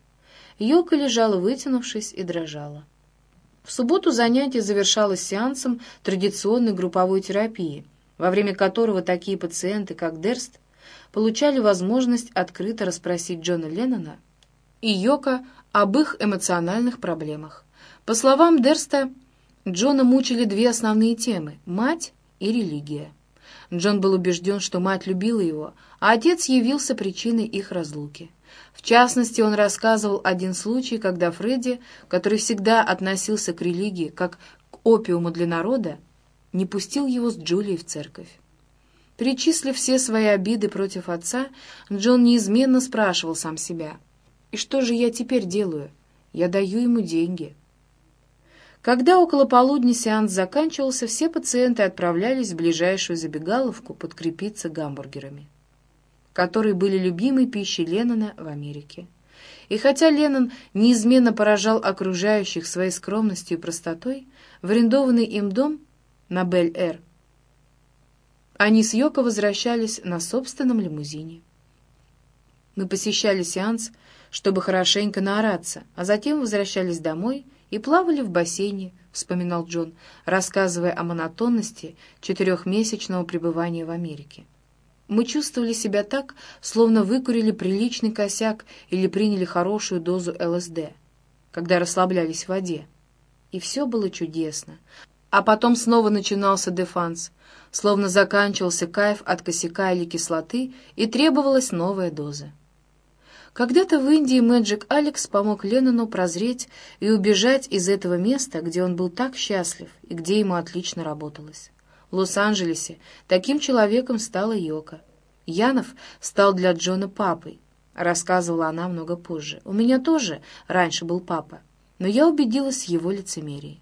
Йока лежала, вытянувшись, и дрожала. В субботу занятие завершалось сеансом традиционной групповой терапии — во время которого такие пациенты, как Дерст, получали возможность открыто расспросить Джона Леннона и Йока об их эмоциональных проблемах. По словам Дерста, Джона мучили две основные темы — мать и религия. Джон был убежден, что мать любила его, а отец явился причиной их разлуки. В частности, он рассказывал один случай, когда Фредди, который всегда относился к религии как к опиуму для народа, не пустил его с Джулией в церковь. Перечислив все свои обиды против отца, Джон неизменно спрашивал сам себя, «И что же я теперь делаю? Я даю ему деньги». Когда около полудня сеанс заканчивался, все пациенты отправлялись в ближайшую забегаловку подкрепиться гамбургерами, которые были любимой пищей Леннона в Америке. И хотя Леннон неизменно поражал окружающих своей скромностью и простотой, в арендованный им дом на Бель-Эр. Они с Йоко возвращались на собственном лимузине. Мы посещали сеанс, чтобы хорошенько наораться, а затем возвращались домой и плавали в бассейне, вспоминал Джон, рассказывая о монотонности четырехмесячного пребывания в Америке. Мы чувствовали себя так, словно выкурили приличный косяк или приняли хорошую дозу ЛСД, когда расслаблялись в воде. И все было чудесно. А потом снова начинался дефанс, словно заканчивался кайф от косяка или кислоты, и требовалась новая доза. Когда-то в Индии Мэджик Алекс помог Леннону прозреть и убежать из этого места, где он был так счастлив и где ему отлично работалось. В Лос-Анджелесе таким человеком стала Йока. Янов стал для Джона папой, рассказывала она много позже. У меня тоже раньше был папа, но я убедилась в его лицемерии.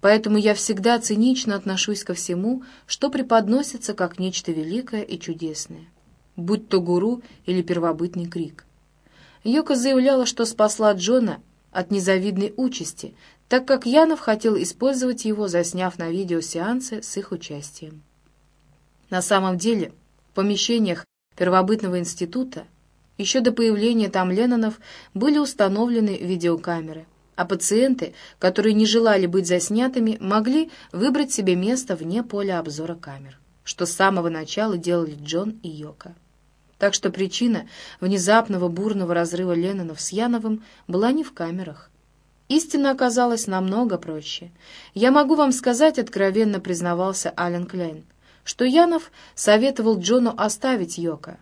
Поэтому я всегда цинично отношусь ко всему, что преподносится как нечто великое и чудесное, будь то гуру или первобытный крик. Йока заявляла, что спасла Джона от незавидной участи, так как Янов хотел использовать его, засняв на видео сеансы с их участием. На самом деле, в помещениях первобытного института Еще до появления там Леннонов были установлены видеокамеры, а пациенты, которые не желали быть заснятыми, могли выбрать себе место вне поля обзора камер, что с самого начала делали Джон и Йока. Так что причина внезапного бурного разрыва Леннонов с Яновым была не в камерах. Истина оказалась намного проще. Я могу вам сказать, откровенно признавался Ален Клейн, что Янов советовал Джону оставить Йока.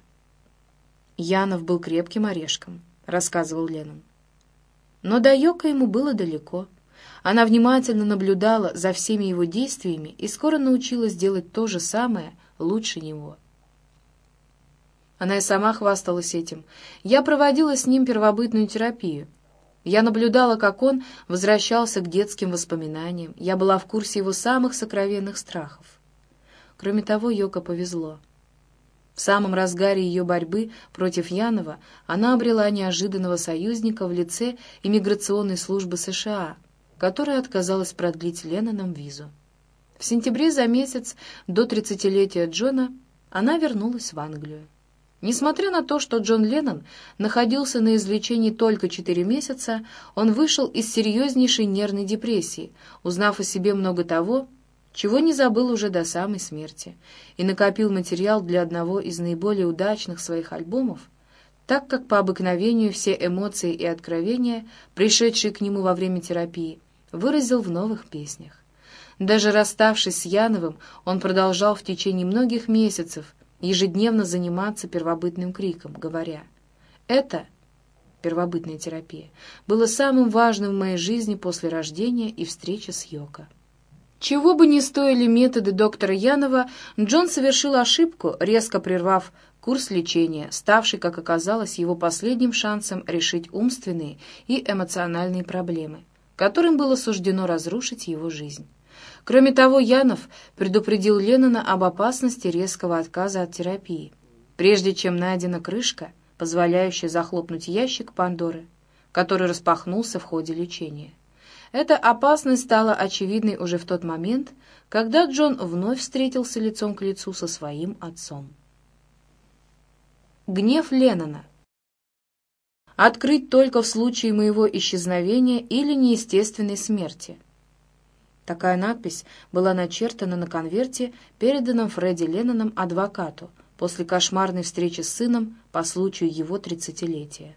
Янов был крепким орешком, рассказывал Леннон. Но до Йока ему было далеко. Она внимательно наблюдала за всеми его действиями и скоро научилась делать то же самое лучше него. Она и сама хвасталась этим. Я проводила с ним первобытную терапию. Я наблюдала, как он возвращался к детским воспоминаниям. Я была в курсе его самых сокровенных страхов. Кроме того, Йока повезло. В самом разгаре ее борьбы против Янова она обрела неожиданного союзника в лице иммиграционной службы США, которая отказалась продлить Ленноном визу. В сентябре за месяц до тридцатилетия Джона она вернулась в Англию. Несмотря на то, что Джон Леннон находился на излечении только четыре месяца, он вышел из серьезнейшей нервной депрессии, узнав о себе много того, чего не забыл уже до самой смерти, и накопил материал для одного из наиболее удачных своих альбомов, так как по обыкновению все эмоции и откровения, пришедшие к нему во время терапии, выразил в новых песнях. Даже расставшись с Яновым, он продолжал в течение многих месяцев ежедневно заниматься первобытным криком, говоря «Это, первобытная терапия, было самым важным в моей жизни после рождения и встречи с Йоко». Чего бы ни стоили методы доктора Янова, Джон совершил ошибку, резко прервав курс лечения, ставший, как оказалось, его последним шансом решить умственные и эмоциональные проблемы, которым было суждено разрушить его жизнь. Кроме того, Янов предупредил Леннона об опасности резкого отказа от терапии, прежде чем найдена крышка, позволяющая захлопнуть ящик Пандоры, который распахнулся в ходе лечения. Эта опасность стала очевидной уже в тот момент, когда Джон вновь встретился лицом к лицу со своим отцом. Гнев Леннона Открыть только в случае моего исчезновения или неестественной смерти – Такая надпись была начертана на конверте, переданном Фредди Ленноном адвокату после кошмарной встречи с сыном по случаю его тридцатилетия.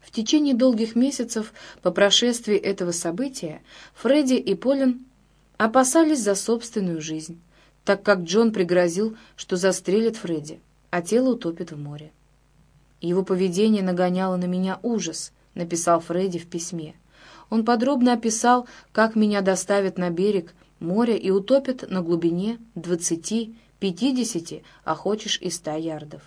В течение долгих месяцев по прошествии этого события Фредди и Полин опасались за собственную жизнь, так как Джон пригрозил, что застрелит Фредди, а тело утопит в море. «Его поведение нагоняло на меня ужас», — написал Фредди в письме. Он подробно описал, как меня доставят на берег моря и утопят на глубине двадцати, пятидесяти, а хочешь и ста ярдов.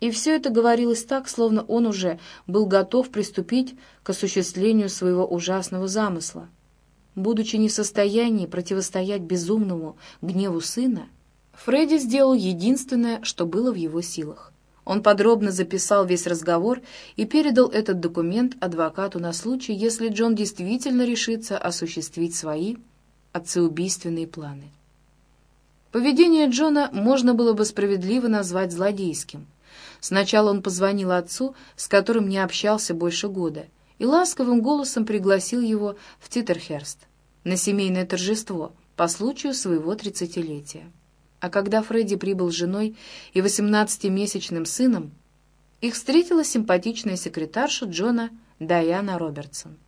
И все это говорилось так, словно он уже был готов приступить к осуществлению своего ужасного замысла. Будучи не в состоянии противостоять безумному гневу сына, Фредди сделал единственное, что было в его силах. Он подробно записал весь разговор и передал этот документ адвокату на случай, если Джон действительно решится осуществить свои отцеубийственные планы. Поведение Джона можно было бы справедливо назвать злодейским. Сначала он позвонил отцу, с которым не общался больше года, и ласковым голосом пригласил его в Титерхерст на семейное торжество по случаю своего тридцатилетия. А когда Фредди прибыл с женой и восемнадцатимесячным сыном, их встретила симпатичная секретарша Джона Дайана Робертсон.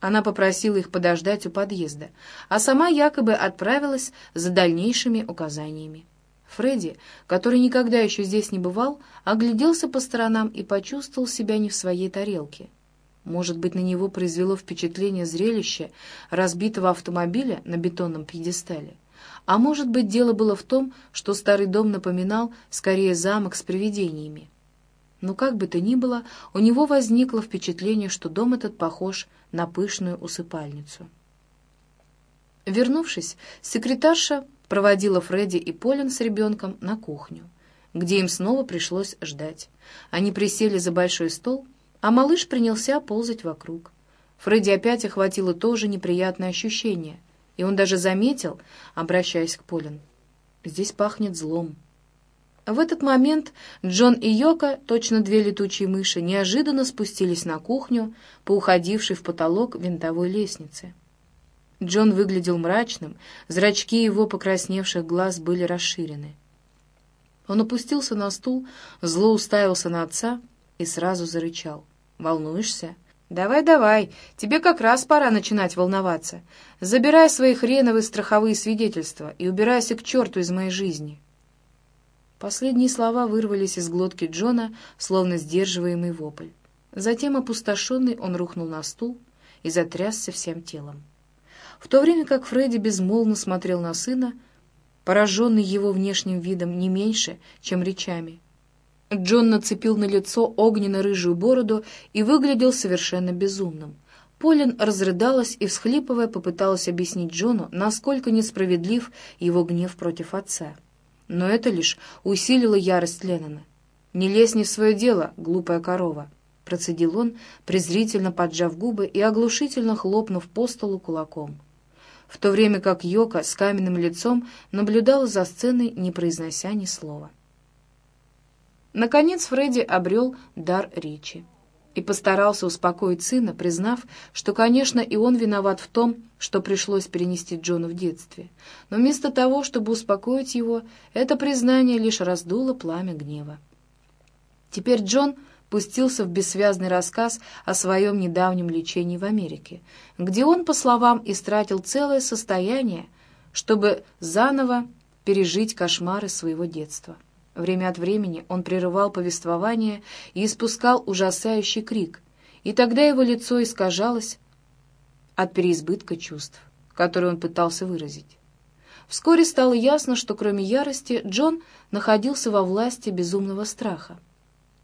Она попросила их подождать у подъезда, а сама якобы отправилась за дальнейшими указаниями. Фредди, который никогда еще здесь не бывал, огляделся по сторонам и почувствовал себя не в своей тарелке. Может быть, на него произвело впечатление зрелище разбитого автомобиля на бетонном пьедестале. А может быть, дело было в том, что старый дом напоминал скорее замок с привидениями. Но как бы то ни было, у него возникло впечатление, что дом этот похож на пышную усыпальницу. Вернувшись, секретарша проводила Фредди и Полин с ребенком на кухню, где им снова пришлось ждать. Они присели за большой стол, а малыш принялся ползать вокруг. Фредди опять охватило то же неприятное ощущение — и он даже заметил, обращаясь к Полин, «Здесь пахнет злом». В этот момент Джон и Йока, точно две летучие мыши, неожиданно спустились на кухню по уходившей в потолок винтовой лестнице. Джон выглядел мрачным, зрачки его покрасневших глаз были расширены. Он опустился на стул, зло уставился на отца и сразу зарычал. «Волнуешься?» «Давай-давай, тебе как раз пора начинать волноваться. Забирай свои хреновые страховые свидетельства и убирайся к черту из моей жизни». Последние слова вырвались из глотки Джона, словно сдерживаемый вопль. Затем, опустошенный, он рухнул на стул и затрясся всем телом. В то время как Фредди безмолвно смотрел на сына, пораженный его внешним видом не меньше, чем речами. Джон нацепил на лицо огненно-рыжую бороду и выглядел совершенно безумным. Полин разрыдалась и, всхлипывая, попыталась объяснить Джону, насколько несправедлив его гнев против отца. Но это лишь усилило ярость Леннона. «Не лезь не в свое дело, глупая корова», — процедил он, презрительно поджав губы и оглушительно хлопнув по столу кулаком. В то время как Йока с каменным лицом наблюдала за сценой, не произнося ни слова. Наконец Фредди обрел дар речи и постарался успокоить сына, признав, что, конечно, и он виноват в том, что пришлось перенести Джону в детстве. Но вместо того, чтобы успокоить его, это признание лишь раздуло пламя гнева. Теперь Джон пустился в бессвязный рассказ о своем недавнем лечении в Америке, где он, по словам, истратил целое состояние, чтобы заново пережить кошмары своего детства. Время от времени он прерывал повествование и испускал ужасающий крик, и тогда его лицо искажалось от переизбытка чувств, которые он пытался выразить. Вскоре стало ясно, что кроме ярости Джон находился во власти безумного страха.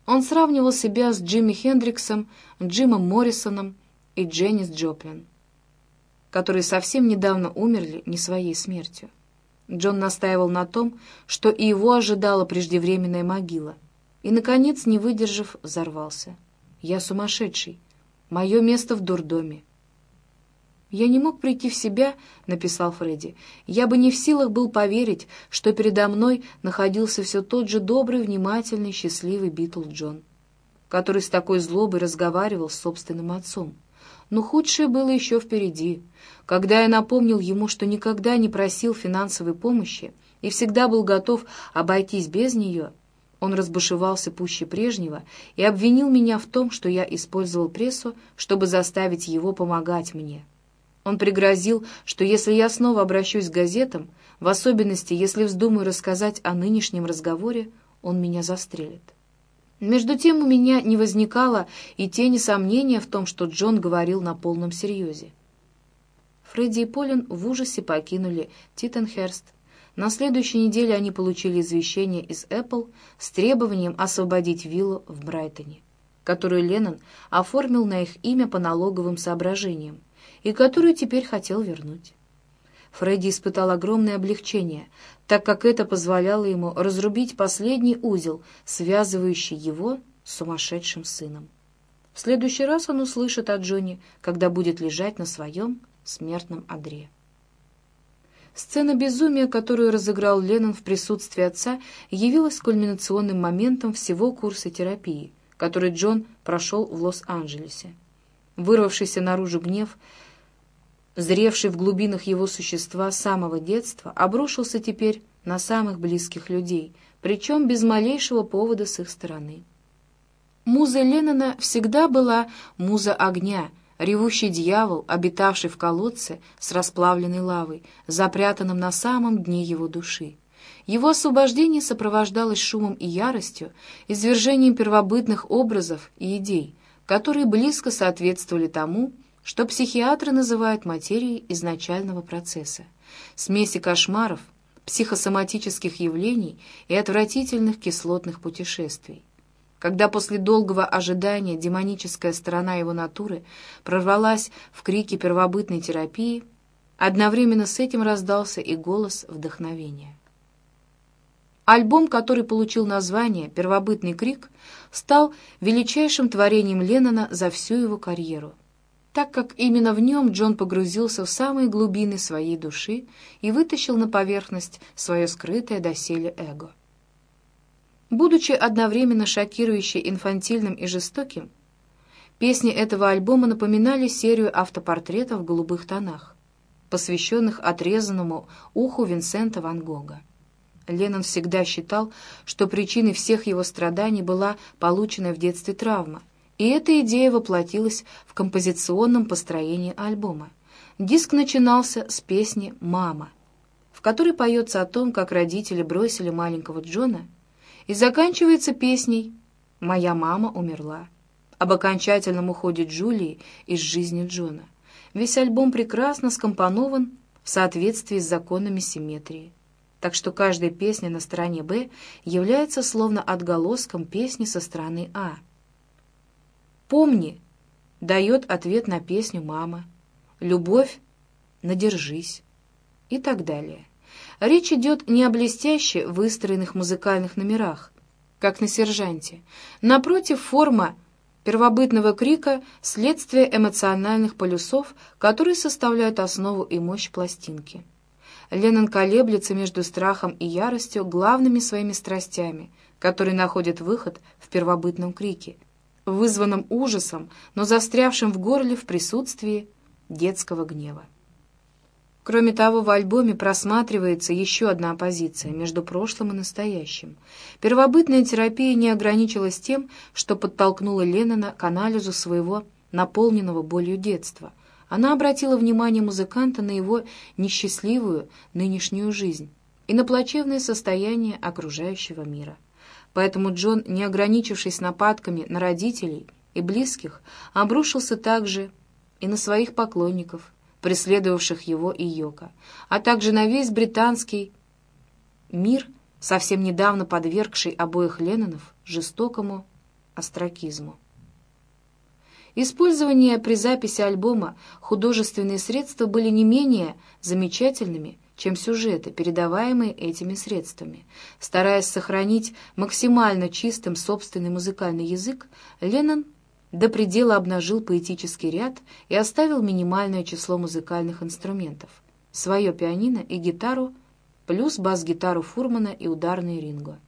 Он сравнивал себя с Джимми Хендриксом, Джимом Моррисоном и Дженнис Джоплин, которые совсем недавно умерли не своей смертью. Джон настаивал на том, что и его ожидала преждевременная могила, и, наконец, не выдержав, взорвался. «Я сумасшедший. Мое место в дурдоме». «Я не мог прийти в себя», — написал Фредди. «Я бы не в силах был поверить, что передо мной находился все тот же добрый, внимательный, счастливый Битл Джон, который с такой злобой разговаривал с собственным отцом. Но худшее было еще впереди. Когда я напомнил ему, что никогда не просил финансовой помощи и всегда был готов обойтись без нее, он разбушевался пуще прежнего и обвинил меня в том, что я использовал прессу, чтобы заставить его помогать мне. Он пригрозил, что если я снова обращусь к газетам, в особенности, если вздумаю рассказать о нынешнем разговоре, он меня застрелит. Между тем у меня не возникало и тени сомнения в том, что Джон говорил на полном серьезе. Фредди и Полин в ужасе покинули Титенхерст. На следующей неделе они получили извещение из Apple с требованием освободить виллу в Брайтоне, которую Леннон оформил на их имя по налоговым соображениям и которую теперь хотел вернуть. Фредди испытал огромное облегчение, так как это позволяло ему разрубить последний узел, связывающий его с сумасшедшим сыном. В следующий раз он услышит о Джонни, когда будет лежать на своем смертном одре. Сцена безумия, которую разыграл Леннон в присутствии отца, явилась кульминационным моментом всего курса терапии, который Джон прошел в Лос-Анджелесе. Вырвавшийся наружу гнев — зревший в глубинах его существа с самого детства, обрушился теперь на самых близких людей, причем без малейшего повода с их стороны. Муза Леннона всегда была муза огня, ревущий дьявол, обитавший в колодце с расплавленной лавой, запрятанном на самом дне его души. Его освобождение сопровождалось шумом и яростью, извержением первобытных образов и идей, которые близко соответствовали тому, что психиатры называют материей изначального процесса, смеси кошмаров, психосоматических явлений и отвратительных кислотных путешествий. Когда после долгого ожидания демоническая сторона его натуры прорвалась в крики первобытной терапии, одновременно с этим раздался и голос вдохновения. Альбом, который получил название «Первобытный крик», стал величайшим творением Леннона за всю его карьеру — так как именно в нем Джон погрузился в самые глубины своей души и вытащил на поверхность свое скрытое доселе эго. Будучи одновременно шокирующе инфантильным и жестоким, песни этого альбома напоминали серию автопортретов в голубых тонах, посвященных отрезанному уху Винсента Ван Гога. Леннон всегда считал, что причиной всех его страданий была полученная в детстве травма, и эта идея воплотилась в композиционном построении альбома. Диск начинался с песни «Мама», в которой поется о том, как родители бросили маленького Джона, и заканчивается песней «Моя мама умерла», об окончательном уходе Джулии из жизни Джона. Весь альбом прекрасно скомпонован в соответствии с законами симметрии так что каждая песня на стороне «Б» является словно отголоском песни со стороны «А». «Помни» дает ответ на песню «Мама», «Любовь» — «Надержись» и так далее. Речь идет не о блестяще выстроенных музыкальных номерах, как на «Сержанте». Напротив, форма первобытного крика — следствие эмоциональных полюсов, которые составляют основу и мощь пластинки. Леннон колеблется между страхом и яростью главными своими страстями, которые находят выход в первобытном крике, вызванном ужасом, но застрявшим в горле в присутствии детского гнева. Кроме того, в альбоме просматривается еще одна оппозиция между прошлым и настоящим. Первобытная терапия не ограничилась тем, что подтолкнула Леннона к анализу своего наполненного болью детства — она обратила внимание музыканта на его несчастливую нынешнюю жизнь и на плачевное состояние окружающего мира. Поэтому Джон, не ограничившись нападками на родителей и близких, обрушился также и на своих поклонников, преследовавших его и Йока, а также на весь британский мир, совсем недавно подвергший обоих Леннонов жестокому остракизму. Использование при записи альбома художественные средства были не менее замечательными, чем сюжеты, передаваемые этими средствами. Стараясь сохранить максимально чистым собственный музыкальный язык, Леннон до предела обнажил поэтический ряд и оставил минимальное число музыкальных инструментов — свое пианино и гитару, плюс бас-гитару Фурмана и ударные ринго.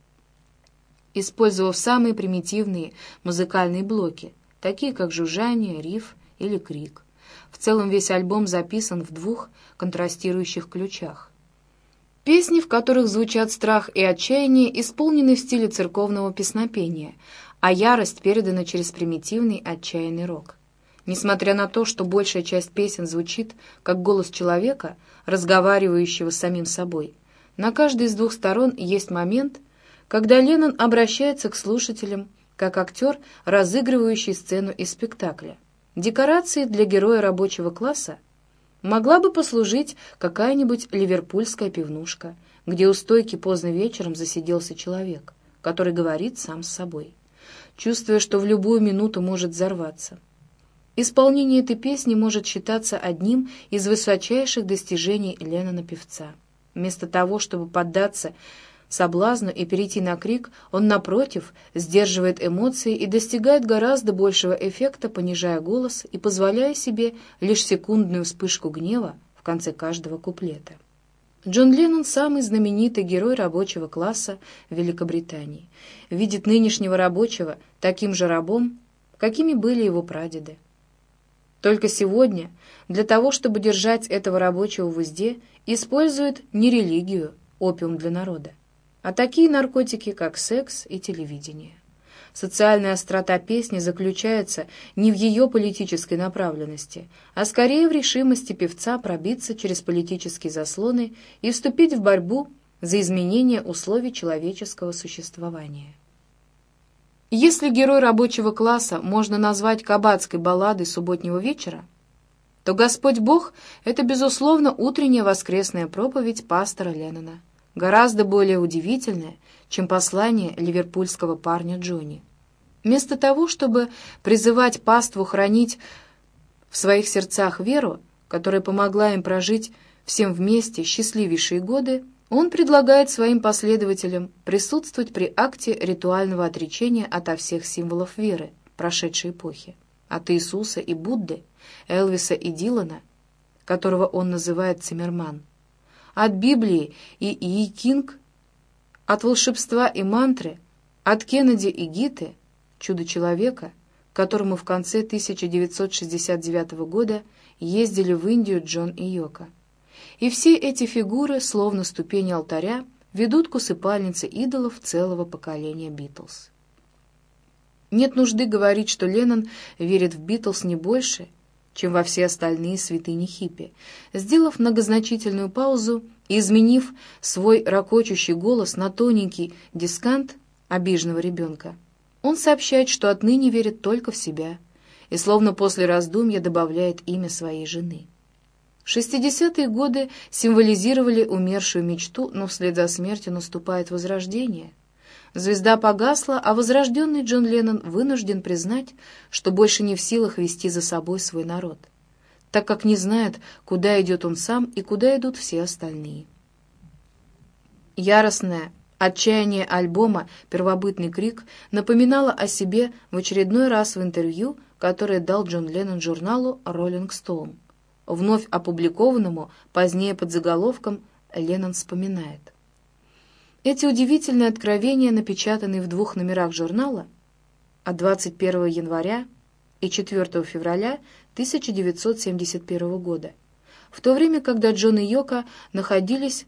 Использовав самые примитивные музыкальные блоки — такие как жужжание, риф или крик. В целом весь альбом записан в двух контрастирующих ключах. Песни, в которых звучат страх и отчаяние, исполнены в стиле церковного песнопения, а ярость передана через примитивный отчаянный рок. Несмотря на то, что большая часть песен звучит как голос человека, разговаривающего с самим собой, на каждой из двух сторон есть момент, когда Леннон обращается к слушателям как актер, разыгрывающий сцену из спектакля. Декорацией для героя рабочего класса могла бы послужить какая-нибудь ливерпульская пивнушка, где у стойки поздно вечером засиделся человек, который говорит сам с собой, чувствуя, что в любую минуту может взорваться. Исполнение этой песни может считаться одним из высочайших достижений Леннона-певца. Вместо того, чтобы поддаться соблазну и перейти на крик, он, напротив, сдерживает эмоции и достигает гораздо большего эффекта, понижая голос и позволяя себе лишь секундную вспышку гнева в конце каждого куплета. Джон Леннон — самый знаменитый герой рабочего класса Великобритании. Видит нынешнего рабочего таким же рабом, какими были его прадеды. Только сегодня для того, чтобы держать этого рабочего в узде, используют не религию, опиум для народа, а такие наркотики, как секс и телевидение. Социальная острота песни заключается не в ее политической направленности, а скорее в решимости певца пробиться через политические заслоны и вступить в борьбу за изменение условий человеческого существования. Если герой рабочего класса можно назвать кабацкой балладой субботнего вечера, то «Господь Бог» — это, безусловно, утренняя воскресная проповедь пастора Леннона гораздо более удивительное, чем послание ливерпульского парня Джонни. Вместо того, чтобы призывать паству хранить в своих сердцах веру, которая помогла им прожить всем вместе счастливейшие годы, он предлагает своим последователям присутствовать при акте ритуального отречения ото всех символов веры прошедшей эпохи, от Иисуса и Будды, Элвиса и Дилана, которого он называет Циммерман, от Библии и И. Кинг, от волшебства и мантры От Кеннеди и Гиты, чудо-человека, которому в конце 1969 года ездили в Индию Джон и Йока. И все эти фигуры, словно ступени алтаря, ведут к усыпальнице идолов целого поколения Битлз. Нет нужды говорить, что Леннон верит в Битлз не больше, чем во все остальные святыни хиппи. Сделав многозначительную паузу и изменив свой ракочущий голос на тоненький дискант обиженного ребенка, он сообщает, что отныне верит только в себя, и словно после раздумья добавляет имя своей жены. Шестидесятые годы символизировали умершую мечту, но вслед за смертью наступает возрождение — Звезда погасла, а возрожденный Джон Леннон вынужден признать, что больше не в силах вести за собой свой народ, так как не знает, куда идет он сам и куда идут все остальные. Яростное отчаяние альбома «Первобытный крик» напоминало о себе в очередной раз в интервью, которое дал Джон Леннон журналу «Роллинг Стоун», вновь опубликованному позднее под заголовком «Леннон вспоминает». Эти удивительные откровения напечатаны в двух номерах журнала от 21 января и 4 февраля 1971 года, в то время, когда Джон и Йока находились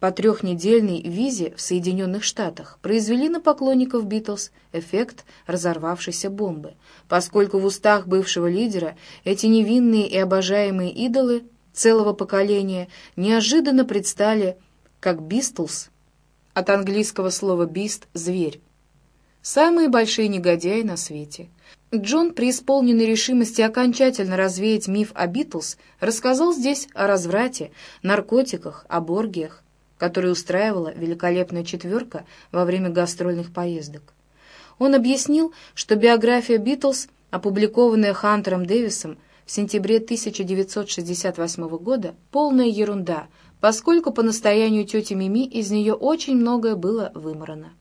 по трехнедельной визе в Соединенных Штатах, произвели на поклонников Битлз эффект разорвавшейся бомбы, поскольку в устах бывшего лидера эти невинные и обожаемые идолы целого поколения неожиданно предстали как Бистлс от английского слова «бист» — «зверь». Самые большие негодяи на свете. Джон, преисполненный решимости окончательно развеять миф о Битлз, рассказал здесь о разврате, наркотиках, о боргиях, которые устраивала великолепная четверка во время гастрольных поездок. Он объяснил, что биография Битлз, опубликованная Хантером Дэвисом в сентябре 1968 года, полная ерунда — поскольку по настоянию тети Мими из нее очень многое было выморано.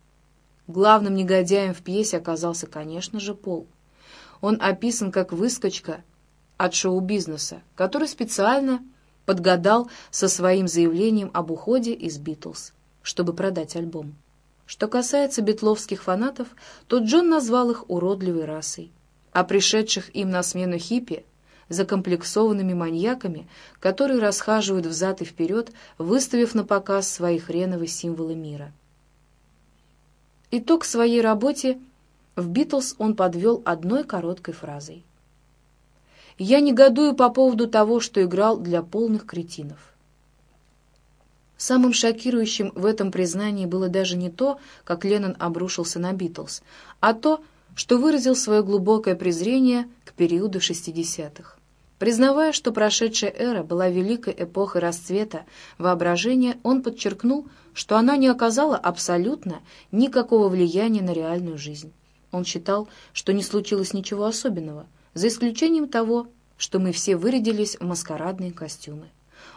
Главным негодяем в пьесе оказался, конечно же, Пол. Он описан как выскочка от шоу-бизнеса, который специально подгадал со своим заявлением об уходе из «Битлз», чтобы продать альбом. Что касается битловских фанатов, то Джон назвал их уродливой расой, а пришедших им на смену хиппи закомплексованными маньяками, которые расхаживают взад и вперед, выставив на показ свои хреновые символы мира. Итог своей работе в «Битлз» он подвел одной короткой фразой. «Я негодую по поводу того, что играл для полных кретинов». Самым шокирующим в этом признании было даже не то, как Леннон обрушился на «Битлз», а то, что выразил свое глубокое презрение к периоду 60-х. Признавая, что прошедшая эра была великой эпохой расцвета воображения, он подчеркнул, что она не оказала абсолютно никакого влияния на реальную жизнь. Он считал, что не случилось ничего особенного, за исключением того, что мы все вырядились в маскарадные костюмы.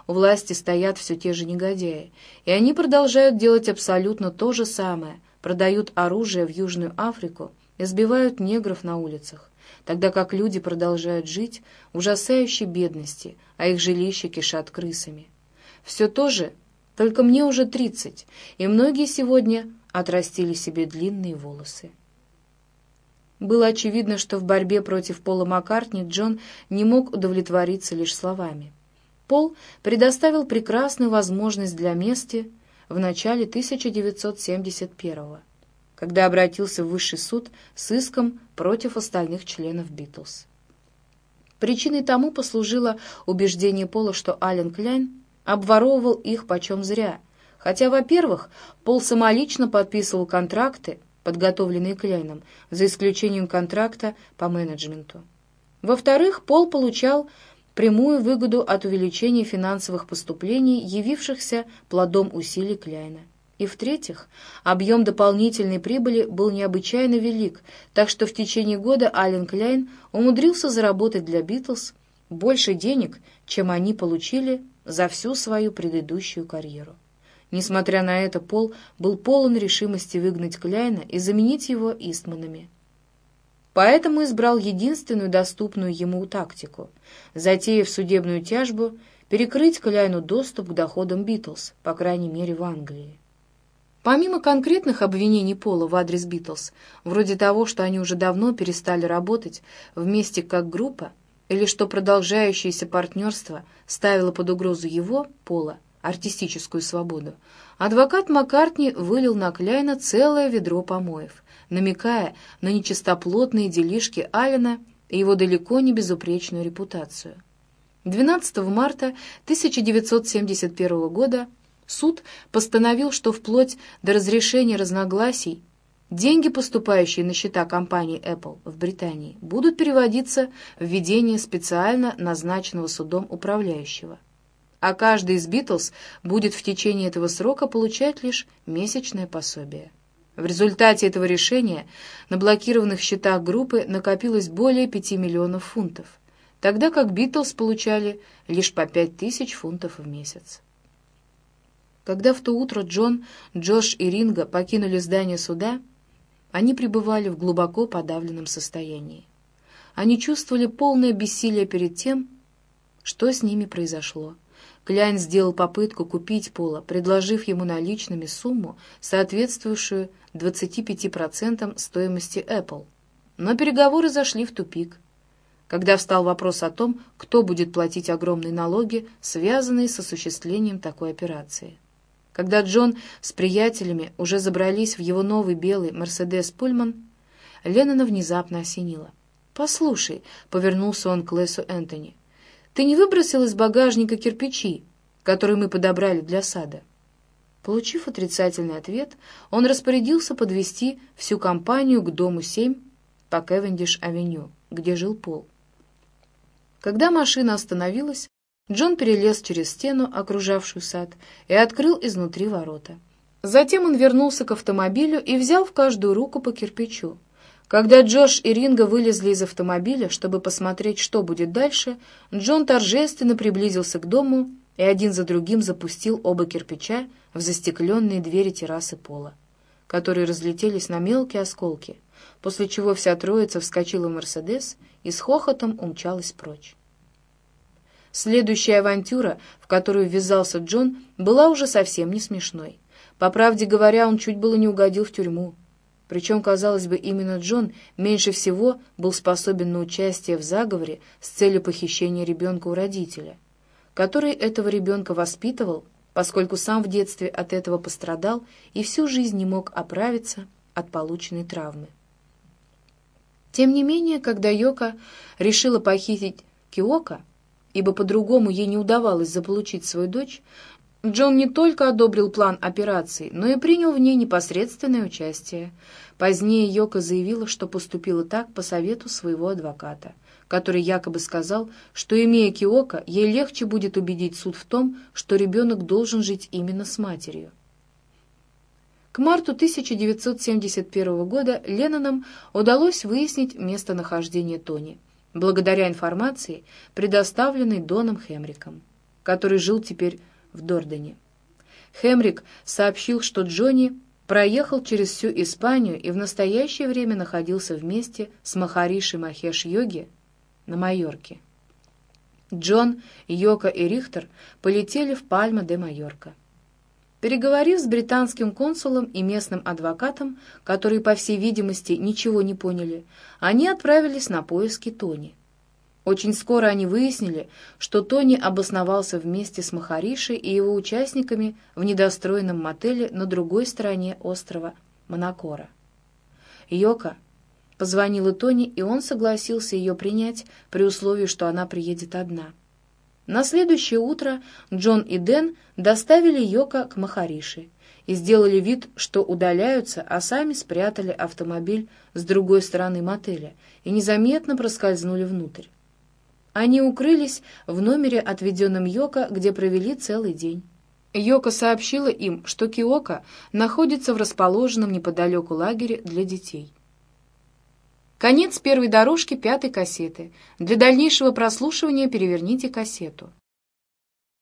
У власти стоят все те же негодяи, и они продолжают делать абсолютно то же самое, продают оружие в Южную Африку, избивают негров на улицах тогда как люди продолжают жить в ужасающей бедности, а их жилища кишат крысами. Все то же, только мне уже тридцать, и многие сегодня отрастили себе длинные волосы. Было очевидно, что в борьбе против Пола Маккартни Джон не мог удовлетвориться лишь словами. Пол предоставил прекрасную возможность для мести в начале 1971 года когда обратился в высший суд с иском против остальных членов Битлз. Причиной тому послужило убеждение Пола, что Ален Кляйн обворовывал их почем зря, хотя, во-первых, Пол самолично подписывал контракты, подготовленные Кляйном, за исключением контракта по менеджменту. Во-вторых, Пол получал прямую выгоду от увеличения финансовых поступлений, явившихся плодом усилий Кляйна. И в-третьих, объем дополнительной прибыли был необычайно велик, так что в течение года Ален Кляйн умудрился заработать для «Битлз» больше денег, чем они получили за всю свою предыдущую карьеру. Несмотря на это, Пол был полон решимости выгнать Кляйна и заменить его Истманами. Поэтому избрал единственную доступную ему тактику, затеяв судебную тяжбу, перекрыть Кляйну доступ к доходам «Битлз», по крайней мере в Англии. Помимо конкретных обвинений Пола в адрес Битлз, вроде того, что они уже давно перестали работать вместе как группа, или что продолжающееся партнерство ставило под угрозу его, Пола, артистическую свободу, адвокат Маккартни вылил на Кляйна целое ведро помоев, намекая на нечистоплотные делишки Аллена и его далеко не безупречную репутацию. 12 марта 1971 года суд постановил, что вплоть до разрешения разногласий деньги, поступающие на счета компании Apple в Британии, будут переводиться в ведение специально назначенного судом управляющего а каждый из Битлз будет в течение этого срока получать лишь месячное пособие. В результате этого решения на блокированных счетах группы накопилось более 5 миллионов фунтов, тогда как Битлз получали лишь по 5 тысяч фунтов в месяц. Когда в то утро Джон, Джош и Ринга покинули здание суда, они пребывали в глубоко подавленном состоянии. Они чувствовали полное бессилие перед тем, что с ними произошло. Кляйн сделал попытку купить Пола, предложив ему наличными сумму, соответствующую 25% стоимости Apple. Но переговоры зашли в тупик. Когда встал вопрос о том, кто будет платить огромные налоги, связанные с осуществлением такой операции. Когда Джон с приятелями уже забрались в его новый белый «Мерседес Пульман», Леннона внезапно осенило. «Послушай», — повернулся он к Лесу Энтони, — ты не выбросил из багажника кирпичи, которые мы подобрали для сада?» Получив отрицательный ответ, он распорядился подвести всю компанию к дому 7 по Кевендиш-авеню, где жил Пол. Когда машина остановилась, Джон перелез через стену, окружавшую сад, и открыл изнутри ворота. Затем он вернулся к автомобилю и взял в каждую руку по кирпичу. Когда Джош и Ринга вылезли из автомобиля, чтобы посмотреть, что будет дальше, Джон торжественно приблизился к дому и один за другим запустил оба кирпича в застекленные двери террасы пола, которые разлетелись на мелкие осколки, после чего вся троица вскочила в «Мерседес» и с хохотом умчалась прочь. Следующая авантюра, в которую ввязался Джон, была уже совсем не смешной. По правде говоря, он чуть было не угодил в тюрьму. Причем, казалось бы, именно Джон меньше всего был способен на участие в заговоре с целью похищения ребенка у родителя, который этого ребенка воспитывал, поскольку сам в детстве от этого пострадал и всю жизнь не мог оправиться от полученной травмы. Тем не менее, когда Йока решила похитить Киока, ибо по-другому ей не удавалось заполучить свою дочь, Джон не только одобрил план операции, но и принял в ней непосредственное участие. Позднее Йока заявила, что поступила так по совету своего адвоката, который якобы сказал, что, имея Киока, ей легче будет убедить суд в том, что ребенок должен жить именно с матерью. К марту 1971 года Леннонам удалось выяснить местонахождение Тони, благодаря информации, предоставленной Доном Хемриком, который жил теперь в Дордене. Хемрик сообщил, что Джонни проехал через всю Испанию и в настоящее время находился вместе с Махаришей Махеш-йоги на Майорке. Джон, Йока и Рихтер полетели в Пальма-де-Майорка. Переговорив с британским консулом и местным адвокатом, которые, по всей видимости, ничего не поняли, они отправились на поиски Тони. Очень скоро они выяснили, что Тони обосновался вместе с Махаришей и его участниками в недостроенном мотеле на другой стороне острова Монакора. Йока позвонила Тони, и он согласился ее принять при условии, что она приедет одна. На следующее утро Джон и Дэн доставили Йока к Махарише и сделали вид, что удаляются, а сами спрятали автомобиль с другой стороны мотеля и незаметно проскользнули внутрь. Они укрылись в номере, отведенном Йоко, где провели целый день. Йока сообщила им, что Киока находится в расположенном неподалеку лагере для детей. Конец первой дорожки пятой кассеты. Для дальнейшего прослушивания переверните кассету.